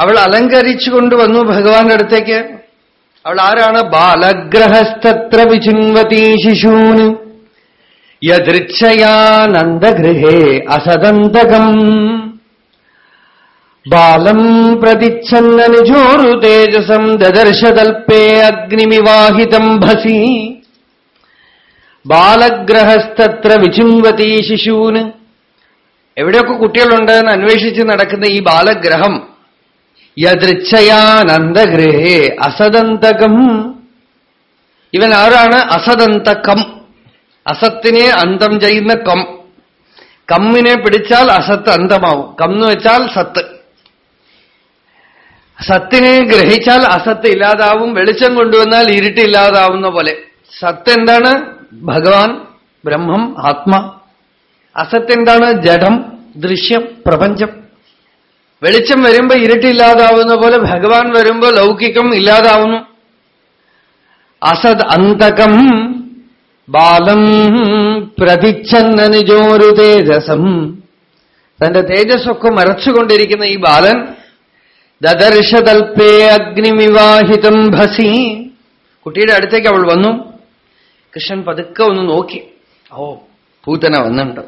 അവൾ അലങ്കരിച്ചു കൊണ്ടുവന്നു ഭഗവാന്റെ അടുത്തേക്ക്. അവൾ ആരാണ്? ബാലഗ്രഹസ്തത്ര വിചുൻവതി ശിശൂന്. യദൃച്ഛയാനന്ദഗൃഹേ അസദന്തകം. ബാലം പ്രതിച്ഛന്നനുജോരു തേജസം ദദർശതൽപ്പേ അഗ്നിമിവാഹിതം ഭസി. ബാലഗ്രഹസ്ഥത്ര വിചുംവതി ശിശൂന്. എവിടെയൊക്കെ കുട്ടികളുണ്ടെന്ന് അന്വേഷിച്ച് നടക്കുന്ന ഈ ബാലഗ്രഹം യദൃച്ഛയാനന്ദഗൃഹേ അസദന്തകം. ഇവൻ ആരാണ്? അസദന്തകം. അസത്തിനെ അന്തം ചെയ്യുന്ന കം. കമ്മിനെ പിടിച്ചാൽ അസത്ത് അന്തമാവും. കം എന്ന് വെച്ചാൽ സത്ത്. സത്തിനെ ഗ്രഹിച്ചാൽ അസത്ത് ഇല്ലാതാവും. വെളിച്ചം കൊണ്ടുവന്നാൽ ഇരുട്ട് ഇല്ലാതാവുന്ന പോലെ. സത്ത് എന്താണ്? ഭഗവാൻ ബ്രഹ്മം ആത്മ. അസത്ത് എന്താണ്? ജഡം ദൃശ്യം പ്രപഞ്ചം. വെളിച്ചം വരുമ്പോ ഇരുട്ടില്ലാതാവുന്ന പോലെ ഭഗവാൻ വരുമ്പോ ലൗകികം ഇല്ലാതാവുന്നു. അസദ് അന്തകം ബാലം പ്രതിച്ഛന്നനുജോരു തേജസം. തന്റെ തേജസ്സൊക്കെ മറച്ചുകൊണ്ടിരിക്കുന്ന ഈ ബാലൻ ദദർശതൽപേ അഗ്നിവിവാഹിതം ഭസി. കുട്ടിയുടെ അടുത്തേക്ക് അവൾ വന്നു. കൃഷ്ണൻ പതുക്കെ ഒന്ന് നോക്കി. ഓ പൂതന വന്നിട്ടുണ്ട്.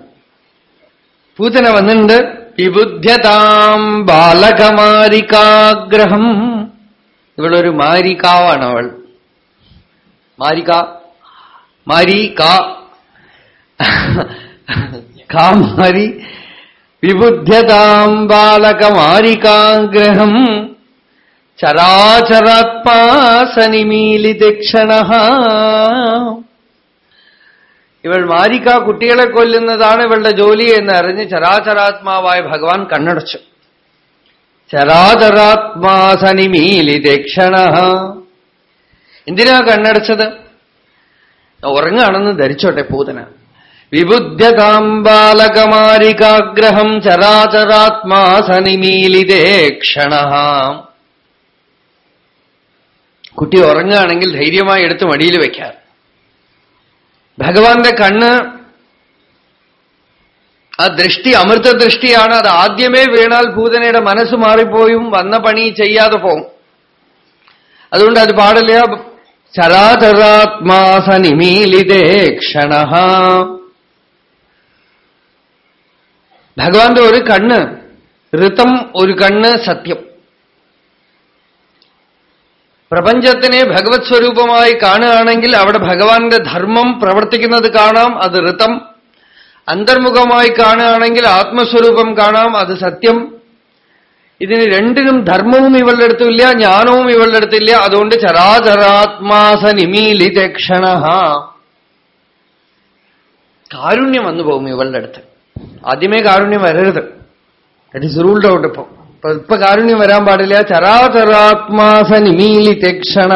പൂതന വന്നിട്ടുണ്ട്. വിബുദ്ധ്യതാം ബാലകമാരികാഗ്രഹം. ഇവളൊരു മാരികാവാണ് അവൾ. മാരിക മാരി കാമാരി വിബുദ്ധ്യതാം ബാലകമാരികാഗ്രഹം. ചരാചരാത്മാ സനിമീലിതക്ഷണ ഇവൾ മാരിക്ക കുട്ടികളെ കൊല്ലുന്നതാണ് ഇവളുടെ ജോലി എന്ന് അറിഞ്ഞ് ചരാചരാത്മാവായ ഭഗവാൻ കണ്ണടച്ചു. ചരാചരാത്മാസനിമീലി ദക്ഷണ. എന്തിനാ കണ്ണടച്ചത്? ഉറങ്ങാണെന്ന് ധരിച്ചോട്ടെ പൂതന. വിബുദ്ധ്യതാം ബാലകമാരികാഗ്രഹം ചരാചരാത്മാ സനിമീലിതേ ക്ഷണ കുട്ടി ഉറങ്ങുകയാണെങ്കിൽ ധൈര്യമായി എടുത്ത് മടിയിൽ വയ്ക്കാം ഭഗവാന്റെ കണ്ണ് ആ ദൃഷ്ടി അമൃത ദൃഷ്ടിയാണ്. അത് ആദ്യമേ വീണാൽ ഭൂതനയുടെ മനസ്സ് മാറിപ്പോയും വന്ന പണി ചെയ്യാതെ പോവും. അതുകൊണ്ട് അത് പാടില്ല. ചരാചരാത്മാസനിമീലിതേ ക്ഷണ. ഭഗവാന്റെ ഒരു കണ്ണ് ഋതം ഒരു കണ്ണ് സത്യം. പ്രപഞ്ചത്തിനെ ഭഗവത് സ്വരൂപമായി കാണുകയാണെങ്കിൽ അവിടെ ഭഗവാന്റെ ധർമ്മം പ്രവർത്തിക്കുന്നത് കാണാം അത് ഋതം. അന്തർമുഖമായി കാണുകയാണെങ്കിൽ ആത്മസ്വരൂപം കാണാം അത് സത്യം. ഇതിന് രണ്ടിനും ധർമ്മവും ഇവളുടെ അടുത്തില്ല ജ്ഞാനവും ഇവളുടെ അടുത്തില്ല അതുകൊണ്ട് ചരാചരാത്മാസ നിമീലിതക്ഷണ കാരുണ്യം വന്നു പോകും ഇവളുടെ അടുത്ത്. ആദ്യമേ കാരുണ്യം വരരുത്. ദറ്റ് ഇസ് റൂൾഡ് ഔട്ട് ഇപ്പൊ. ഇപ്പൊ കാരുണ്യം വരാൻ പാടില്ല. ചരാചരാത്മാസ നിമീലിതക്ഷണ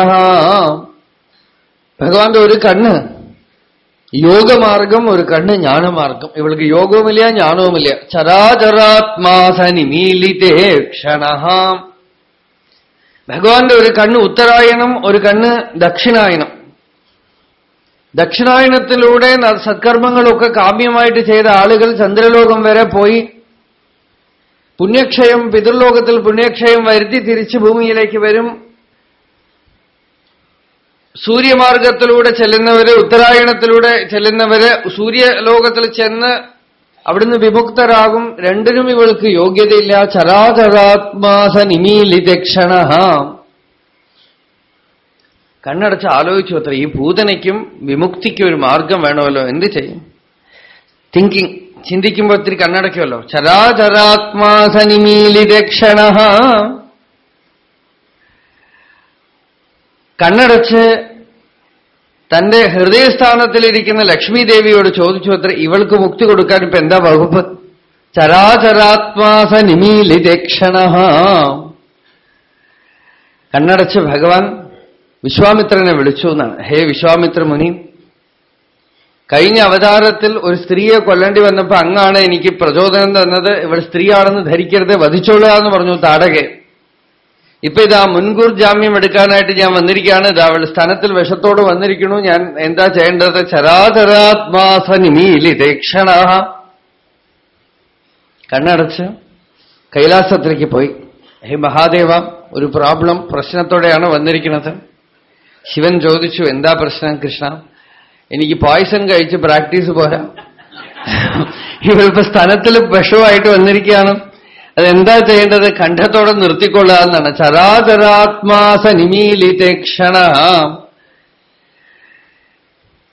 ഭഗവാന്റെ ഒരു കണ്ണ് യോഗമാർഗം ഒരു കണ്ണ് ജ്ഞാനമാർഗം. ഇവൾക്ക് യോഗവുമില്ല ജ്ഞാനവുമില്ല. ചരാചരാത്മാസ നിമീലിതേ ക്ഷണ ഭഗവാന്റെ ഒരു കണ്ണ് ഉത്തരായണം ഒരു കണ്ണ് ദക്ഷിണായണം. ദക്ഷിണായണത്തിലൂടെ സത്കർമ്മങ്ങളൊക്കെ കാമ്യമായിട്ട് ചെയ്ത ആളുകൾ ചന്ദ്രലോകം വരെ പോയി പുണ്യക്ഷയം പിതൃലോകത്തിൽ പുണ്യക്ഷയം വരുത്തി തിരിച്ച് ഭൂമിയിലേക്ക് വരും. സൂര്യമാർഗത്തിലൂടെ ചെല്ലുന്നവര് ഉത്തരായണത്തിലൂടെ ചെല്ലുന്നവര് സൂര്യലോകത്തിൽ ചെന്ന് അവിടുന്ന് വിമുക്തരാകും. രണ്ടിനും ഇവൾക്ക് യോഗ്യതയില്ല. ചരാചരാത്മാസ നിമീലിതക്ഷണ കണ്ണടച്ച് ആലോചിച്ചു അത്ര. ഈ പൂതനയ്ക്കും വിമുക്തിക്കും ഒരു മാർഗം വേണമല്ലോ. എന്ത് ചെയ്യും? തിങ്കിങ് ചിന്തിക്കുമ്പോ ഒത്തിരി കണ്ണടയ്ക്കുമല്ലോ ചരാചരാത്മാസ നിമീലിതക്ഷണ കണ്ണടച്ച് തന്റെ ഹൃദയസ്ഥാനത്തിലിരിക്കുന്ന ലക്ഷ്മി ദേവിയോട് ചോദിച്ചു അത്ര ഇവൾക്ക് മുക്തി കൊടുക്കാൻ ഇപ്പൊ എന്താ വകുപ്പ്? ചരാചരാത്മാസ നിമീലിതക്ഷണ കണ്ണടച്ച് ഭഗവാൻ വിശ്വാമിത്രനെ വിളിച്ചു എന്നാണ്. ഹേ വിശ്വാമിത്ര മുനി കഴിഞ്ഞ അവതാരത്തിൽ ഒരു സ്ത്രീയെ കൊല്ലേണ്ടി വന്നപ്പോ അങ്ങാണ് എനിക്ക് പ്രചോദനം തന്നത്. ഇവൾ സ്ത്രീയാണെന്ന് ധരിക്കരുത് വധിച്ചോളുക എന്ന് പറഞ്ഞു താടകെ. ഇപ്പൊ ഇതാ മുൻകൂർ ജാമ്യം എടുക്കാനായിട്ട് ഞാൻ വന്നിരിക്കുകയാണ്. ഇതാ അവൾ സ്ഥലത്തിൽ വിഷത്തോട് വന്നിരിക്കുന്നു. ഞാൻ എന്താ ചെയ്യേണ്ടത്? ചരാചരാത്മാസ നിമീലിതേക്ഷണ കണ്ണടച്ച് കൈലാസത്തിലേക്ക് പോയി. ഹേ മഹാദേവ ഒരു പ്രോബ്ലം പ്രശ്നത്തോടെയാണ് വന്നിരിക്കുന്നത്. ശിവൻ ചോദിച്ചു എന്താ പ്രശ്നം കൃഷ്ണ? എനിക്ക് പായസം കഴിച്ച് പ്രാക്ടീസ് പോരാ. ഇവരിപ്പോ സ്ഥലത്തിൽ വിഷമായിട്ട് വന്നിരിക്കുകയാണ്. അതെന്താ ചെയ്യേണ്ടത്? കണ്ഠത്തോടെ നിർത്തിക്കൊള്ളുക എന്നാണ്. ചരാചരാത്മാസ നിമീലിതേക്ഷണ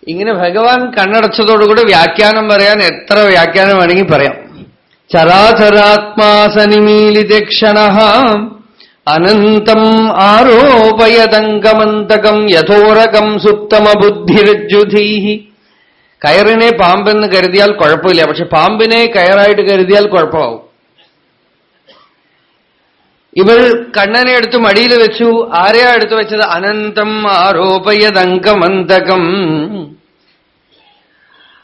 ഇങ്ങനെ ഭഗവാൻ കണ്ണടച്ചതോടുകൂടി വ്യാഖ്യാനം പറയാൻ എത്ര വ്യാഖ്യാനം വേണമെങ്കിൽ പറയാം. ചരാചരാത്മാസനിമീലിതക്ഷണ അനന്തം ആരോപയതംഗമന്തകം യഥോരകം സുപ്തമബുദ്ധിരജ്ജുധീഹി. കയറിനെ പാമ്പെന്ന് കരുതിയാൽ കുഴപ്പമില്ല പക്ഷെ പാമ്പിനെ കയറായിട്ട് കരുതിയാൽ കുഴപ്പമാവും. ഇവൾ കണ്ണനെ എടുത്ത് മടിയിൽ വെച്ചു ആരെയാ എടുത്തു വെച്ചത്? അനന്തം ആരോപയതങ്കമന്തകം.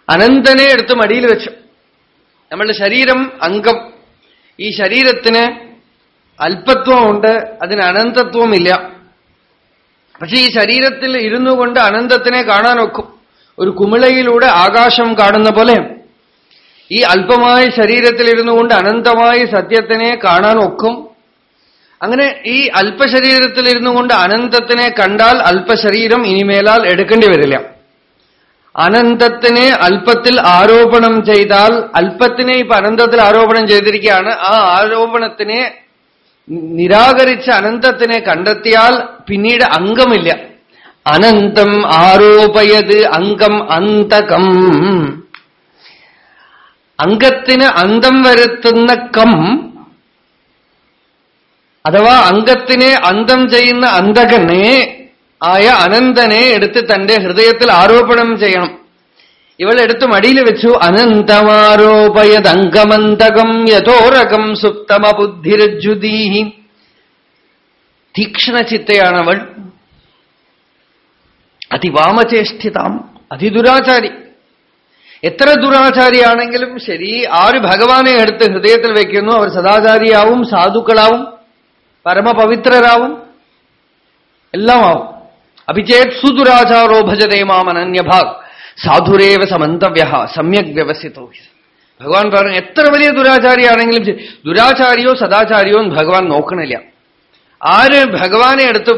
അനന്തനെ എടുത്ത് മടിയിൽ വെച്ചു. നമ്മളുടെ ശരീരം അംഗം. ഈ ശരീരത്തിന് അല്പത്വമുണ്ട് അതിന് അനന്തത്വമില്ല. പക്ഷേ ഈ ശരീരത്തിൽ ഇരുന്നു കൊണ്ട് അനന്തത്തിനെ കാണാനൊക്കും ഒരു കുമിളയിലൂടെ ആകാശം കാണുന്ന പോലെ. ഈ അല്പമായ ശരീരത്തിൽ ഇരുന്നു കൊണ്ട് അനന്തമായ സത്യത്തിനെ കാണാൻ ഒക്കും. അങ്ങനെ ഈ അല്പശരീരത്തിൽ ഇരുന്നു കൊണ്ട് അനന്തത്തിനെ കണ്ടാൽ അല്പശരീരം ഇനിമേലാൽ എടുക്കേണ്ടി വരില്ല. അനന്തത്തിനെ അല്പത്തിൽ ആരോപണം ചെയ്താൽ അല്പത്തിനെ ഇപ്പൊ അനന്തത്തിൽ ആരോപണം ചെയ്തിരിക്കുകയാണ് ആ ആരോപണത്തിനെ നിരാകരിച്ച അനന്തത്തിനെ കണ്ടെത്തിയാൽ പിന്നീട് അംഗമില്ല. അനന്തം ആരോപയത് അംഗം അന്തകം. അംഗത്തിന് അന്തം വരുത്തുന്ന കം അഥവാ അംഗത്തിനെ അന്തം ചെയ്യുന്ന അന്തകനെ ആയ അനന്തനെ എടുത്ത് തന്റെ ഹൃദയത്തിൽ ആരോപണം ചെയ്യണം. ഇവൾ എടുത്ത് മടിയിൽ വെച്ചു അനന്തമാരോപയതങ്കമന്തകം യഥോരകം സുപ്തമ ബുദ്ധിരജ്ജുദീഹി തീക്ഷ്ണചിത്തയാണവൾ. അതിവാമചേഷ്ഠിതാം അതിദുരാചാരി. എത്ര ദുരാചാരിയാണെങ്കിലും ശരി ആര് ഭഗവാനെ എടുത്ത് ഹൃദയത്തിൽ വയ്ക്കുന്നു അവർ സദാചാരിയാവും സാധുക്കളാവും പരമപവിത്രരാവും എല്ലാം ആവും അഭിചേത് സുദുരാചാരോ ഭജതേ മാമനന്യഭാഗ്. സാധുരേവ സമന്തവ്യ സമ്യക് വ്യവസ്ഥിതോ ഭഗവാൻ പറഞ്ഞു എത്ര വലിയ ദുരാചാരിയാണെങ്കിലും ദുരാചാരിയോ സദാചാരിയോ ഭഗവാൻ നോക്കണില്ല. ആര് ഭഗവാനെ എടുത്ത്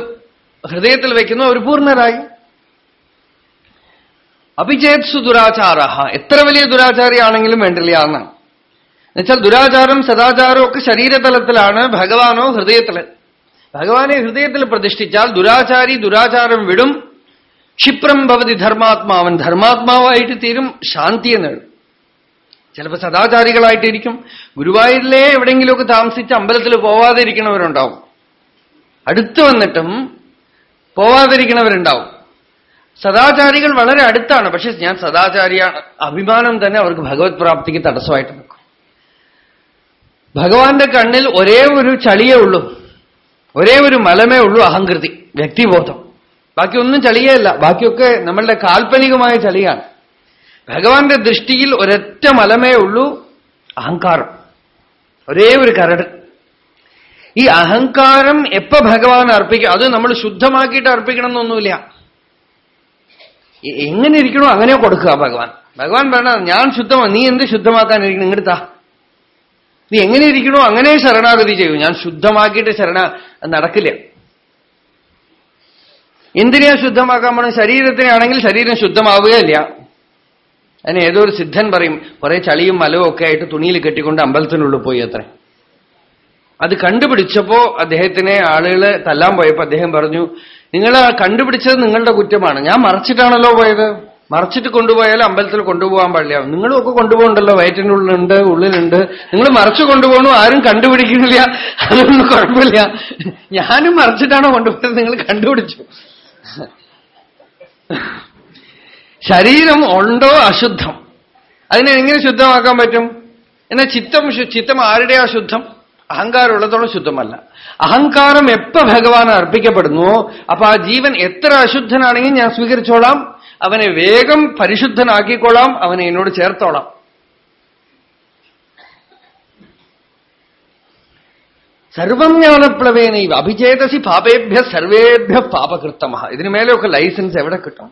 ഹൃദയത്തിൽ വയ്ക്കുന്നു അവർ പൂർണരായി. അഭിചേത്സു ദുരാചാര എത്ര വലിയ ദുരാചാരിയാണെങ്കിലും വേണ്ടില്ല എന്നാണ് എന്നുവെച്ചാൽ ദുരാചാരം സദാചാരം ഒക്കെ ശരീരതലത്തിലാണ് ഭഗവാനോ ഹൃദയത്തിൽ ഭഗവാനെ ഹൃദയത്തിൽ പ്രതിഷ്ഠിച്ചാൽ ദുരാചാരി ദുരാചാരം വിടും ക്ഷിപ്രം ഭവതി ധർമാത്മാവൻ. ധർമാത്മാവായിട്ട് തീരും ശാന്തി നേടും ചിലപ്പോൾ സദാചാരികളായിട്ടിരിക്കും. ഗുരുവായൂരിലെ എവിടെയെങ്കിലുമൊക്കെ താമസിച്ച് അമ്പലത്തിൽ പോവാതിരിക്കണവരുണ്ടാവും അടുത്ത് വന്നിട്ടും പോവാതിരിക്കണവരുണ്ടാവും സദാചാരികൾ വളരെ അടുത്താണ്. പക്ഷെ ഞാൻ സദാചാരിയാണ് അഭിമാനം തന്നെ അവർക്ക് ഭഗവത് പ്രാപ്തിക്ക് തടസ്സമായിട്ട് നിൽക്കും. ഭഗവാന്റെ കണ്ണിൽ ഒരേ ഒരു ചളിയേ ഉള്ളൂ. ഒരേ ഒരു മലമേ ഉള്ളൂ അഹങ്കൃതി വ്യക്തിബോധം. ബാക്കിയൊന്നും ചളിയല്ല ബാക്കിയൊക്കെ നമ്മളുടെ കാൽപ്പനികമായ ചളിയാണ്. ഭഗവാന്റെ ദൃഷ്ടിയിൽ ഒരൊറ്റ മലമേ ഉള്ളൂ അഹങ്കാരം. ഒരേ ഒരു കരട്. ഈ അഹങ്കാരം എപ്പ ഭഗവാൻ അർപ്പിക്കും? അത് നമ്മൾ ശുദ്ധമാക്കിയിട്ട് അർപ്പിക്കണം എന്നൊന്നുമില്ല എങ്ങനെ ഇരിക്കണോ അങ്ങനെ കൊടുക്കുക ഭഗവാൻ. ഭഗവാൻ പറഞ്ഞ ഞാൻ ശുദ്ധമാ നീ എന്ത് ശുദ്ധമാക്കാനിരിക്കണം? ഇങ്ങടുത്താ നീ എങ്ങനെ ഇരിക്കണോ അങ്ങനെ ശരണാഗതി ചെയ്യൂ. ഞാൻ ശുദ്ധമാക്കിയിട്ട് ശരണ നടക്കില്ല. എന്തിനാ ശുദ്ധമാക്കാൻ പോണ ശരീരത്തിനാണെങ്കിൽ ശരീരം ശുദ്ധമാവുകയില്ല. അതിന് ഏതോ ഒരു സിദ്ധൻ പറയും കുറെ ചളിയും മലവും ഒക്കെ ആയിട്ട് തുണിയിൽ കെട്ടിക്കൊണ്ട് അമ്പലത്തിനുള്ളിൽ പോയി അത്ര. അത് കണ്ടുപിടിച്ചപ്പോ അദ്ദേഹത്തിനെ ആളുകൾ തല്ലാൻ പോയപ്പോ അദ്ദേഹം പറഞ്ഞു നിങ്ങൾ കണ്ടുപിടിച്ചത് നിങ്ങളുടെ കുറ്റമാണ്. ഞാൻ മറച്ചിട്ടാണല്ലോ പോയത്. മറച്ചിട്ട് കൊണ്ടുപോയാൽ അമ്പലത്തിൽ കൊണ്ടുപോകാൻ പാടില്ല. നിങ്ങളും ഒക്കെ കൊണ്ടുപോകണ്ടല്ലോ. വയറ്റിനുള്ളിലുണ്ട് ഉള്ളിലുണ്ട്. നിങ്ങൾ മറച്ചു കൊണ്ടുപോകണു? ആരും കണ്ടുപിടിക്കുന്നില്ല. അതൊന്നും കുഴപ്പമില്ല. ഞാനും മറച്ചിട്ടാണോ കൊണ്ടുപോയത്? നിങ്ങൾ കണ്ടുപിടിച്ചു. ശരീരം ഉണ്ടോ അശുദ്ധം? അതിനെ എങ്ങനെ ശുദ്ധമാക്കാൻ പറ്റും? എന്നാൽ ചിത്തം ചിത്തം ആരുടെ ശുദ്ധം? അഹങ്കാരം ഉള്ളതോളം ശുദ്ധമല്ല. അഹങ്കാരം എപ്പോ ഭഗവാൻ അർപ്പിക്കപ്പെടുന്നുവോ അപ്പൊ ആ ജീവൻ എത്ര അശുദ്ധനാണെങ്കിൽ ഞാൻ സ്വീകരിച്ചോളാം. അവനെ വേഗം പരിശുദ്ധനാക്കിക്കോളാം അവനെ എന്നോട് ചേർത്തോളാം. സർവം ജ്ഞാനപ്ലവേനൈവ അഭിചേതസി പാപേഭ്യ സർവേഭ്യ പാപകൃത്തമ ഇതിനു മേലെയൊക്കെ ലൈസൻസ് എവിടെ കിട്ടും?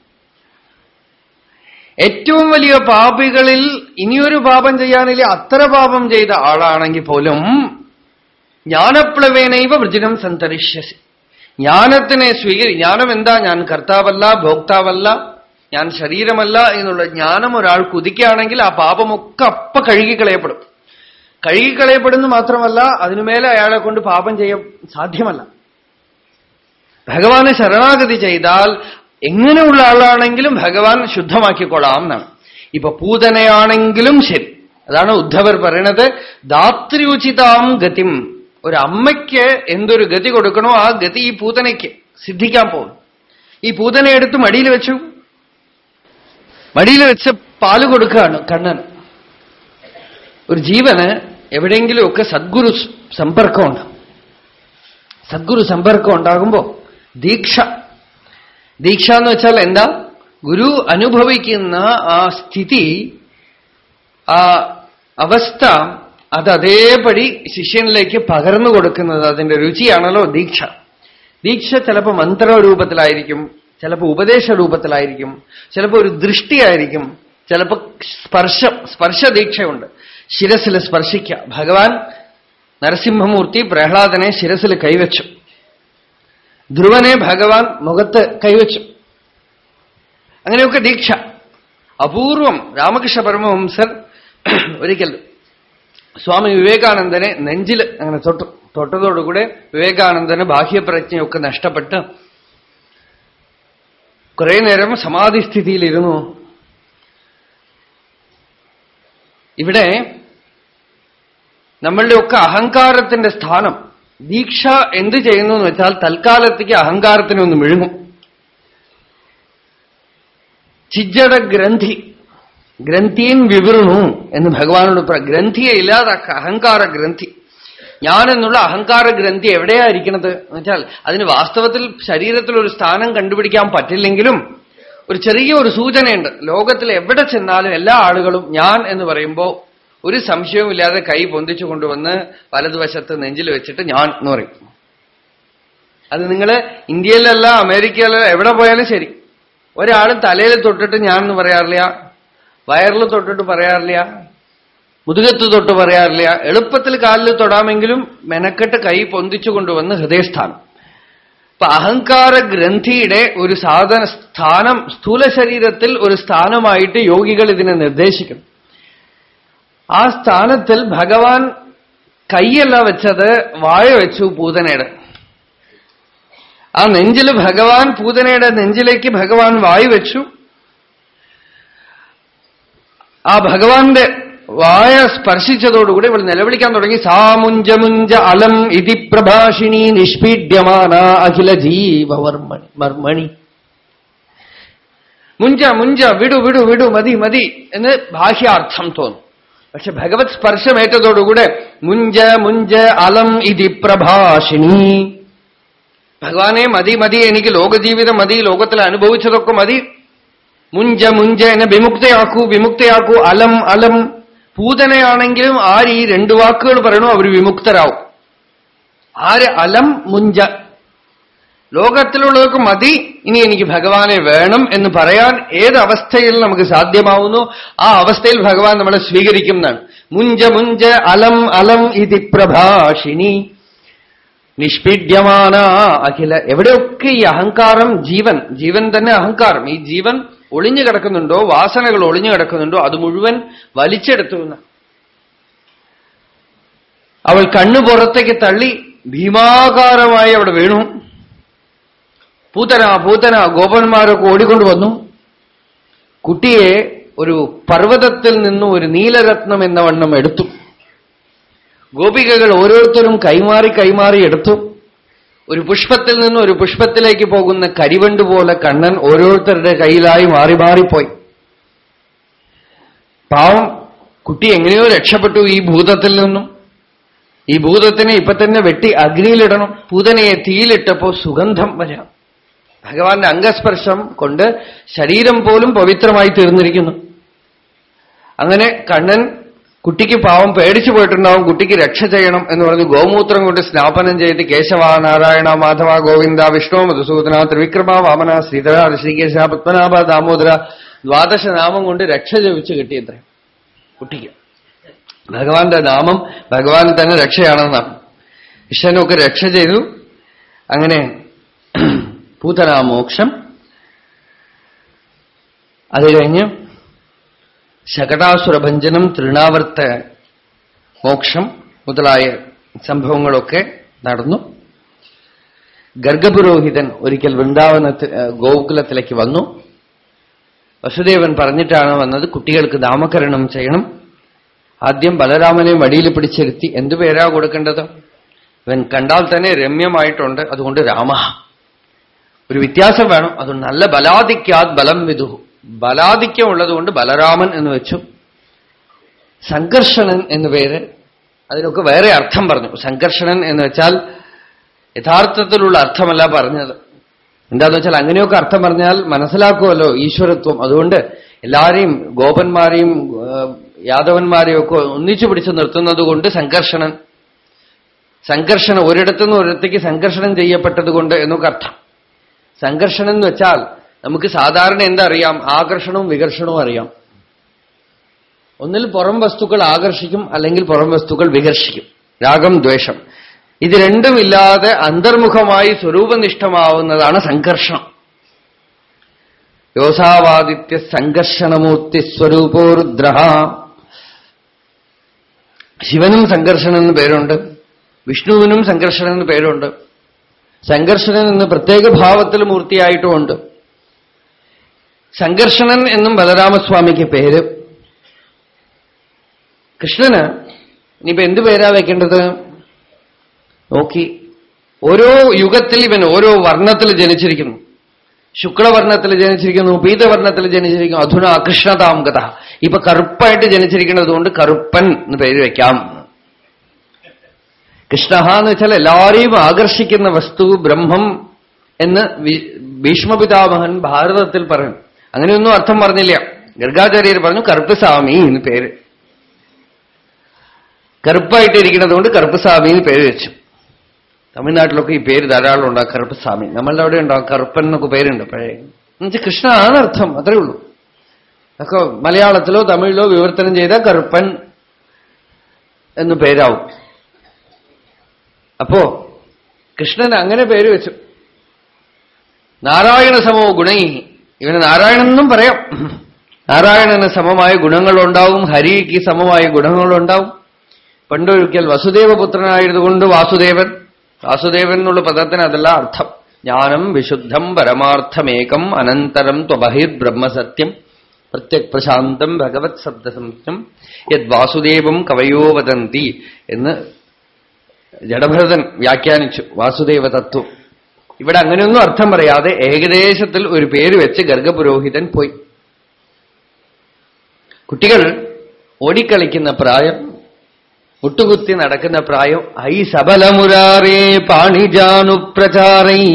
ഏറ്റവും വലിയ പാപികളിൽ ഇനിയൊരു പാപം ചെയ്യാനില്ല അത്ര പാപം ചെയ്ത ആളാണെങ്കിൽ പോലും ജ്ഞാനപ്ലവേനൈവ വൃജിനം സന്തരിഷ്യസി. ജ്ഞാനത്തിനെ സ്വീകരി ജ്ഞാനം എന്താ ഞാൻ കർത്താവല്ല ഭോക്താവല്ല ഞാൻ ശരീരമല്ല എന്നുള്ള ജ്ഞാനം ഒരാൾ കുതിക്കുകയാണെങ്കിൽ ആ പാപമൊക്കെ അപ്പ കഴുകിക്കളയപ്പെടും. കഴുകിക്കളയപ്പെടുന്നു മാത്രമല്ല അതിനുമേലെ അയാളെ കൊണ്ട് പാപം ചെയ്യാൻ സാധ്യമല്ല. ഭഗവാന് ശരണാഗതി ചെയ്താൽ എങ്ങനെയുള്ള ആളാണെങ്കിലും ഭഗവാൻ ശുദ്ധമാക്കിക്കൊള്ളാം എന്നാണ്. ഇപ്പൊ പൂതനയാണെങ്കിലും ശരി. അതാണ് ഉദ്ധവർ പറയണത്. ദാത്രിയുചിതാം ഗതിം. ഒരു അമ്മയ്ക്ക് എന്തൊരു ഗതി കൊടുക്കണോ ആ ഗതി ഈ പൂതനയ്ക്ക് സിദ്ധിക്കാൻ പോകും ഈ പൂതനെ എടുത്ത് മടിയിൽ വെച്ചു. മടിയിൽ വെച്ച് പാൽ കൊടുക്കുകയാണ് കണ്ണൻ ഒരു ജീവന് എവിടെയെങ്കിലുമൊക്കെ സദ്ഗുരു സമ്പർക്കമുണ്ട്. സദ്ഗുരു സമ്പർക്കം ഉണ്ടാകുമ്പോ ദീക്ഷ. ദീക്ഷ എന്ന് വെച്ചാൽ എന്താ? ഗുരു അനുഭവിക്കുന്ന ആ സ്ഥിതി ആ അവസ്ഥ അത് അതേപടി ശിഷ്യനിലേക്ക് പകർന്നു കൊടുക്കുന്നത് അതിന്റെ രുചിയാണല്ലോ ദീക്ഷ. ദീക്ഷ ചിലപ്പോൾ മന്ത്രരൂപത്തിലായിരിക്കും ചിലപ്പോൾ ഉപദേശ രൂപത്തിലായിരിക്കും ചിലപ്പോൾ ഒരു ദൃഷ്ടിയായിരിക്കും ചിലപ്പോൾ സ്പർശം സ്പർശദീക്ഷയുണ്ട്. ശിരസിൽ സ്പർശിക്കുക ഭഗവാൻ നരസിംഹമൂർത്തി പ്രഹ്ലാദനെ ശിരസിൽ കൈവച്ചു. ധ്രുവനെ ഭഗവാൻ മുഖത്ത് കൈവച്ചു. അങ്ങനെയൊക്കെ ദീക്ഷ. അപൂർവം രാമകൃഷ്ണ പരമഹംസർ ഒരിക്കൽ സ്വാമി വിവേകാനന്ദനെ നെഞ്ചിൽ അങ്ങനെ തൊട്ടു തൊട്ടതോടുകൂടെ വിവേകാനന്ദന് ബാഹ്യപ്രജ്ഞയൊക്കെ നഷ്ടപ്പെട്ട് കുറെ നേരം സമാധിസ്ഥിതിയിലിരുന്നു. ഇവിടെ നമ്മളുടെയൊക്കെ അഹങ്കാരത്തിന്റെ സ്ഥാനം. ദീക്ഷ എന്ത് ചെയ്യുന്നു എന്ന് വെച്ചാൽ തൽക്കാലത്തേക്ക് അഹങ്കാരത്തിനെ ഒന്ന് വിഴുങ്ങും ചിജ്ജട ഗ്രന്ഥി ഗ്രന്ഥിയൻ വിവൃണു എന്ന് ഭഗവാനോട് പറ ഗ്രന്ഥിയെ ഇല്ലാതാക്ക അഹങ്കാര ഗ്രന്ഥി. ഞാൻ എന്നുള്ള അഹങ്കാര ഗ്രന്ഥി എവിടെയാ ഇരിക്കുന്നത് എന്ന് വെച്ചാൽ അതിന് വാസ്തവത്തിൽ ശരീരത്തിൽ ഒരു സ്ഥാനം കണ്ടുപിടിക്കാൻ പറ്റില്ലെങ്കിലും ഒരു ചെറിയ ഒരു സൂചനയുണ്ട്. ലോകത്തിൽ എവിടെ ചെന്നാലും എല്ലാ ആളുകളും ഞാൻ എന്ന് പറയുമ്പോൾ ഒരു സംശയവുമില്ലാതെ കൈ പൊന്തിച്ചു കൊണ്ടുവന്ന് വലതുവശത്ത് നെഞ്ചിൽ വെച്ചിട്ട് ഞാൻ എന്ന് പറയും. അത് നിങ്ങൾ ഇന്ത്യയിലല്ല അമേരിക്കയിലല്ല എവിടെ പോയാലും ശരി. ഒരാൾ തലയിൽ തൊട്ടിട്ട് ഞാൻ എന്ന് പറയാറില്ല. വയറിൽ തൊട്ടിട്ട് പറയാറില്ല. മുതുകത്ത് തൊട്ട് പറയാറില്ല. എളുപ്പത്തിൽ കാലിൽ തൊടാമെങ്കിലും മെനക്കെട്ട് കൈ പൊന്തിച്ചു കൊണ്ടുവന്ന് ഹൃദയസ്ഥാനം. അപ്പൊ അഹങ്കാര ഗ്രന്ഥിയുടെ ഒരു സാധന സ്ഥാനം സ്ഥൂല ശരീരത്തിൽ ഒരു സ്ഥാനമായിട്ട് യോഗികൾ ഇതിനെ നിർദ്ദേശിക്കും ആ സ്ഥാനത്തിൽ ഭഗവാൻ കൈയല്ല വെച്ചത് വാഴ വെച്ചു പൂതനയുടെ. ആ നെഞ്ചിൽ ഭഗവാൻ പൂതനയുടെ നെഞ്ചിലേക്ക് ഭഗവാൻ വായു വെച്ചു. ആ ഭഗവാന്റെ വായ സ്പർശിച്ചതോടുകൂടി ഇവൾ നിലവിളിക്കാൻ തുടങ്ങി. സാമുഞ്ചമുഞ്ച അലം ഇതി പ്രഭാഷിണി നിഷ്പീഡ്യമാന അഖില ജീവവർമ്മണി മുഞ്ച മുഞ്ച വിടു വിടു വിടു മതി മതി എന്ന് ഭാഷ്യാർത്ഥം തോന്നും. പക്ഷെ ഭഗവത് സ്പർശമേറ്റതോടുകൂടെ മുഞ്ച മുഞ്ച അലം ഇതി പ്രഭാഷിണി. ഭഗവാനെ മതി മതി എനിക്ക് ലോകജീവിതം മതി ലോകത്തിൽ അനുഭവിച്ചതൊക്കെ മതി. മുഞ്ച മുഞ്ച എന്നെ വിമുക്തയാക്കൂ വിമുക്തയാക്കൂ അലം അലം. പൂതനയാണെങ്കിലും ആര് ഈ രണ്ടു വാക്കുകൾ പറയണോ അവർ വിമുക്തരാവും. ആര് അലം മുഞ്ച ലോകത്തിലുള്ളവർക്ക് മതി. ഇനി എനിക്ക് ഭഗവാനെ വേണം എന്ന് പറയാൻ ഏത് അവസ്ഥയിൽ നമുക്ക് സാധ്യമാവുന്നു? ആ അവസ്ഥയിൽ ഭഗവാൻ നമ്മളെ സ്വീകരിക്കും എന്നാണ്. മുഞ്ച മുഞ്ച അലം അലം ഇതി പ്രഭാഷിണി. നിഷ്പീഡ്യമാന അഖില. എവിടെയൊക്കെ ഈ അഹങ്കാരം ജീവൻ ജീവൻ തന്നെ അഹങ്കാരം. ഈ ജീവൻ ഒളിഞ്ഞു കിടക്കുന്നുണ്ടോ? വാസനകൾ ഒളിഞ്ഞു കിടക്കുന്നുണ്ടോ? അത് മുഴുവൻ വലിച്ചെടുത്തു അവൾ കണ്ണു പുറത്തേക്ക് തള്ളി ഭീമാകാരമായി അവിടെ വീണു. പൂതന പൂത്തന ഗോപന്മാരൊക്കെ ഓടിക്കൊണ്ടു വന്നു. കുട്ടിയെ ഒരു പർവതത്തിൽ നിന്നും ഒരു നീലരത്നം എന്ന വണ്ണം എടുത്തു. ഗോപികകൾ ഓരോരുത്തരും കൈമാറി കൈമാറി എടുത്തു. ഒരു പുഷ്പത്തിൽ നിന്ന് ഒരു പുഷ്പത്തിലേക്ക് പോകുന്ന കരിവണ്ട് പോലെ കണ്ണൻ ഓരോരുത്തരുടെ കയ്യിലായി മാറി മാറിപ്പോയി. പാവം കുട്ടി എങ്ങനെയോ രക്ഷപ്പെട്ടു ഈ ഭൂതത്തിൽ നിന്നും. ഈ ഭൂതത്തിനെ ഇപ്പൊ തന്നെ വെട്ടി അഗ്നിയിലിടണം. പൂതനയെ തീയിലിട്ടപ്പോ സുഗന്ധം വരാം. ഭഗവാന്റെ അംഗസ്പർശം കൊണ്ട് ശരീരം പോലും പവിത്രമായി തീർന്നിരിക്കുന്നു. അങ്ങനെ കണ്ണൻ കുട്ടിക്ക് പാവം പേടിച്ചു പോയിട്ടുണ്ടാവും കുട്ടിക്ക് രക്ഷ ചെയ്യണം എന്ന് പറഞ്ഞ് ഗോമൂത്രം കൊണ്ട് സ്നാപനം ചെയ്ത് കേശവ നാരായണ മാധവ ഗോവിന്ദ വിഷ്ണു മധുസൂദന ത്രിവിക്രമ വാമന ശ്രീധര ഋഷികേശ പത്മനാഭ ദാമോദര ദ്വാദശ നാമം കൊണ്ട് രക്ഷ ജപിച്ച് കിട്ടിയത്ര കുട്ടിക്ക്. ഭഗവാന്റെ നാമം ഭഗവാൻ തന്നെ രക്ഷയാണെന്നാണ്. വിഷ്ണനൊക്കെ രക്ഷ ചെയ്തു. അങ്ങനെ പൂതനാമോക്ഷം അത് കഴിഞ്ഞ് ശകടാസുരഭഞ്ജനം തൃണാവർത്ത മോക്ഷം മുതലായ സംഭവങ്ങളൊക്കെ നടന്നു. ഗർഗപുരോഹിതൻ ഒരിക്കൽ വൃന്ദാവനത്തിൽ ഗോകുലത്തിലേക്ക് വന്നു. വസുദേവൻ പറഞ്ഞിട്ടാണ് വന്നത് കുട്ടികൾക്ക് നാമകരണം ചെയ്യണം. ആദ്യം ബലരാമനെ വടിയിൽ പിടിച്ചിരുത്തി എന്തു പേരാ കൊടുക്കേണ്ടത്? ഇവൻ കണ്ടാൽ തന്നെ രമ്യമായിട്ടുണ്ട്. അതുകൊണ്ട് രാമ. ഒരു വ്യത്യാസം വേണം. അതുകൊണ്ട് നല്ല ബലാധിക്യാത് ബലം വിദു ബലാധിക്യം ഉള്ളതുകൊണ്ട് ബലരാമൻ എന്ന് വെച്ചു. സംഘർഷണൻ എന്ന് പേര്. അതിനൊക്കെ വേറെ അർത്ഥം പറഞ്ഞു. സംഘർഷണൻ എന്ന് വെച്ചാൽ യഥാർത്ഥത്തിലുള്ള അർത്ഥമല്ല പറഞ്ഞത്. എന്താന്ന് വെച്ചാൽ അങ്ങനെയൊക്കെ അർത്ഥം പറഞ്ഞാൽ മനസ്സിലാക്കുമല്ലോ ഈശ്വരത്വം. അതുകൊണ്ട് എല്ലാരെയും ഗോപന്മാരെയും യാദവന്മാരെയും ഒക്കെ ഒന്നിച്ചു പിടിച്ചു നിർത്തുന്നത് കൊണ്ട് സംഘർഷണൻ. സംഘർഷണം ഒരിടത്തുനിന്ന് ഒരിടത്തേക്ക് സംഘർഷണം ചെയ്യപ്പെട്ടത് കൊണ്ട് എന്നൊക്കെ അർത്ഥം. സംഘർഷണം എന്ന് വെച്ചാൽ നമുക്ക് സാധാരണ എന്തറിയാം? ആകർഷണവും വികർഷണവും അറിയാം. ഒന്നിൽ പുറം വസ്തുക്കൾ ആകർഷിക്കും അല്ലെങ്കിൽ പുറം വസ്തുക്കൾ വികർഷിക്കും. രാഗം ദ്വേഷം. ഇത് രണ്ടുമില്ലാതെ അന്തർമുഖമായി സ്വരൂപനിഷ്ഠമാവുന്നതാണ് സംഘർഷണം. യോസാവാദിത്യ സംഘർഷണമൂർത്തി സ്വരൂപോരുദ്രഹ ശിവനും സംഘർഷണം എന്ന് പേരുണ്ട്. വിഷ്ണുവിനും സംഘർഷണം എന്ന് പേരുണ്ട്. സംഘർഷണൻ എന്ന് പ്രത്യേക ഭാവത്തിൽ മൂർത്തിയായിട്ടുമുണ്ട്. സംഘർഷണൻ എന്നും ബലരാമസ്വാമിക്ക് പേര്. കൃഷ്ണന് ഇനിയിപ്പോ എന്ത് പേരാ വെക്കേണ്ടത്? നോക്കി. ഓരോ യുഗത്തിൽ ഇവൻ ഓരോ വർണത്തിൽ ജനിച്ചിരിക്കുന്നു. ശുക്ലവർണത്തിൽ ജനിച്ചിരിക്കുന്നു പീതവർണത്തിൽ ജനിച്ചിരിക്കുന്നു അധുന കൃഷ്ണതാം കഥ ഇപ്പൊ കറുപ്പായിട്ട് ജനിച്ചിരിക്കുന്നത് കൊണ്ട് കറുപ്പൻ എന്ന് പേര് വയ്ക്കാം കൃഷ്ണ എന്ന് വെച്ചാൽ എല്ലാവരെയും ആകർഷിക്കുന്ന വസ്തു ബ്രഹ്മം എന്ന് ഭീഷ്മപിതാമഹൻ ഭാരതത്തിൽ പറഞ്ഞു. അങ്ങനെയൊന്നും അർത്ഥം പറഞ്ഞില്ല. ഗർഗാചാര്യർ പറഞ്ഞു കറുപ്പസ്വാമി എന്ന് പേര്. കറുപ്പായിട്ടിരിക്കുന്നത് കൊണ്ട് കറുപ്പസ്വാമി എന്ന് പേര് വെച്ചു. തമിഴ്നാട്ടിലൊക്കെ ഈ പേര് ധാരാളം ഉണ്ടാകും കറുപ്പസ്വാമി. നമ്മളുടെ അവിടെ ഉണ്ടാകും കറുപ്പൻ എന്നൊക്കെ പേരുണ്ട് പഴയ. എന്നുവെച്ചാൽ കൃഷ്ണ ആണർത്ഥം അത്രേ ഉള്ളൂ. ഒക്കെ മലയാളത്തിലോ തമിഴിലോ വിവർത്തനം ചെയ്താൽ കറുപ്പൻ എന്ന് പേരാവും. അപ്പോ കൃഷ്ണൻ അങ്ങനെ പേര് വെച്ചു. നാരായണ സമോ ഗുണൈ. ഇവന് നാരായണെന്നും പറയാം. നാരായണന് സമമായ ഗുണങ്ങളുണ്ടാവും ഹരിക്ക് സമമായ ഗുണങ്ങളുണ്ടാവും. പണ്ടൊരിക്കൽ വസുദേവപുത്രനായതുകൊണ്ട് വാസുദേവൻ വാസുദേവൻ എന്നുള്ള പദത്തിന് അതല്ല അർത്ഥം. ജ്ഞാനം വിശുദ്ധം പരമാർത്ഥമേകം അനന്തരം ത്വബഹിർ ബ്രഹ്മസത്യം പ്രത്യക് പ്രശാന്തം ഭഗവത് ശബ്ദസംസം യദ് വാസുദേവം കവയോ വദന്തി എന്ന് ജഡഭരതൻ വ്യാഖ്യാനിച്ചു വാസുദേവ തത്വം ഇവിടെ അങ്ങനെയൊന്നും അർത്ഥം പറയാതെ ഏകദേശത്തിൽ ഒരു പേര് വെച്ച് ഗർഗപുരോഹിതൻ പോയി. കുട്ടികൾ ഓടിക്കളിക്കുന്ന പ്രായം മുട്ടുകുത്തി നടക്കുന്ന പ്രായം ഐ സബലമുരാറേ പാണിജാനുപ്രചാരൈ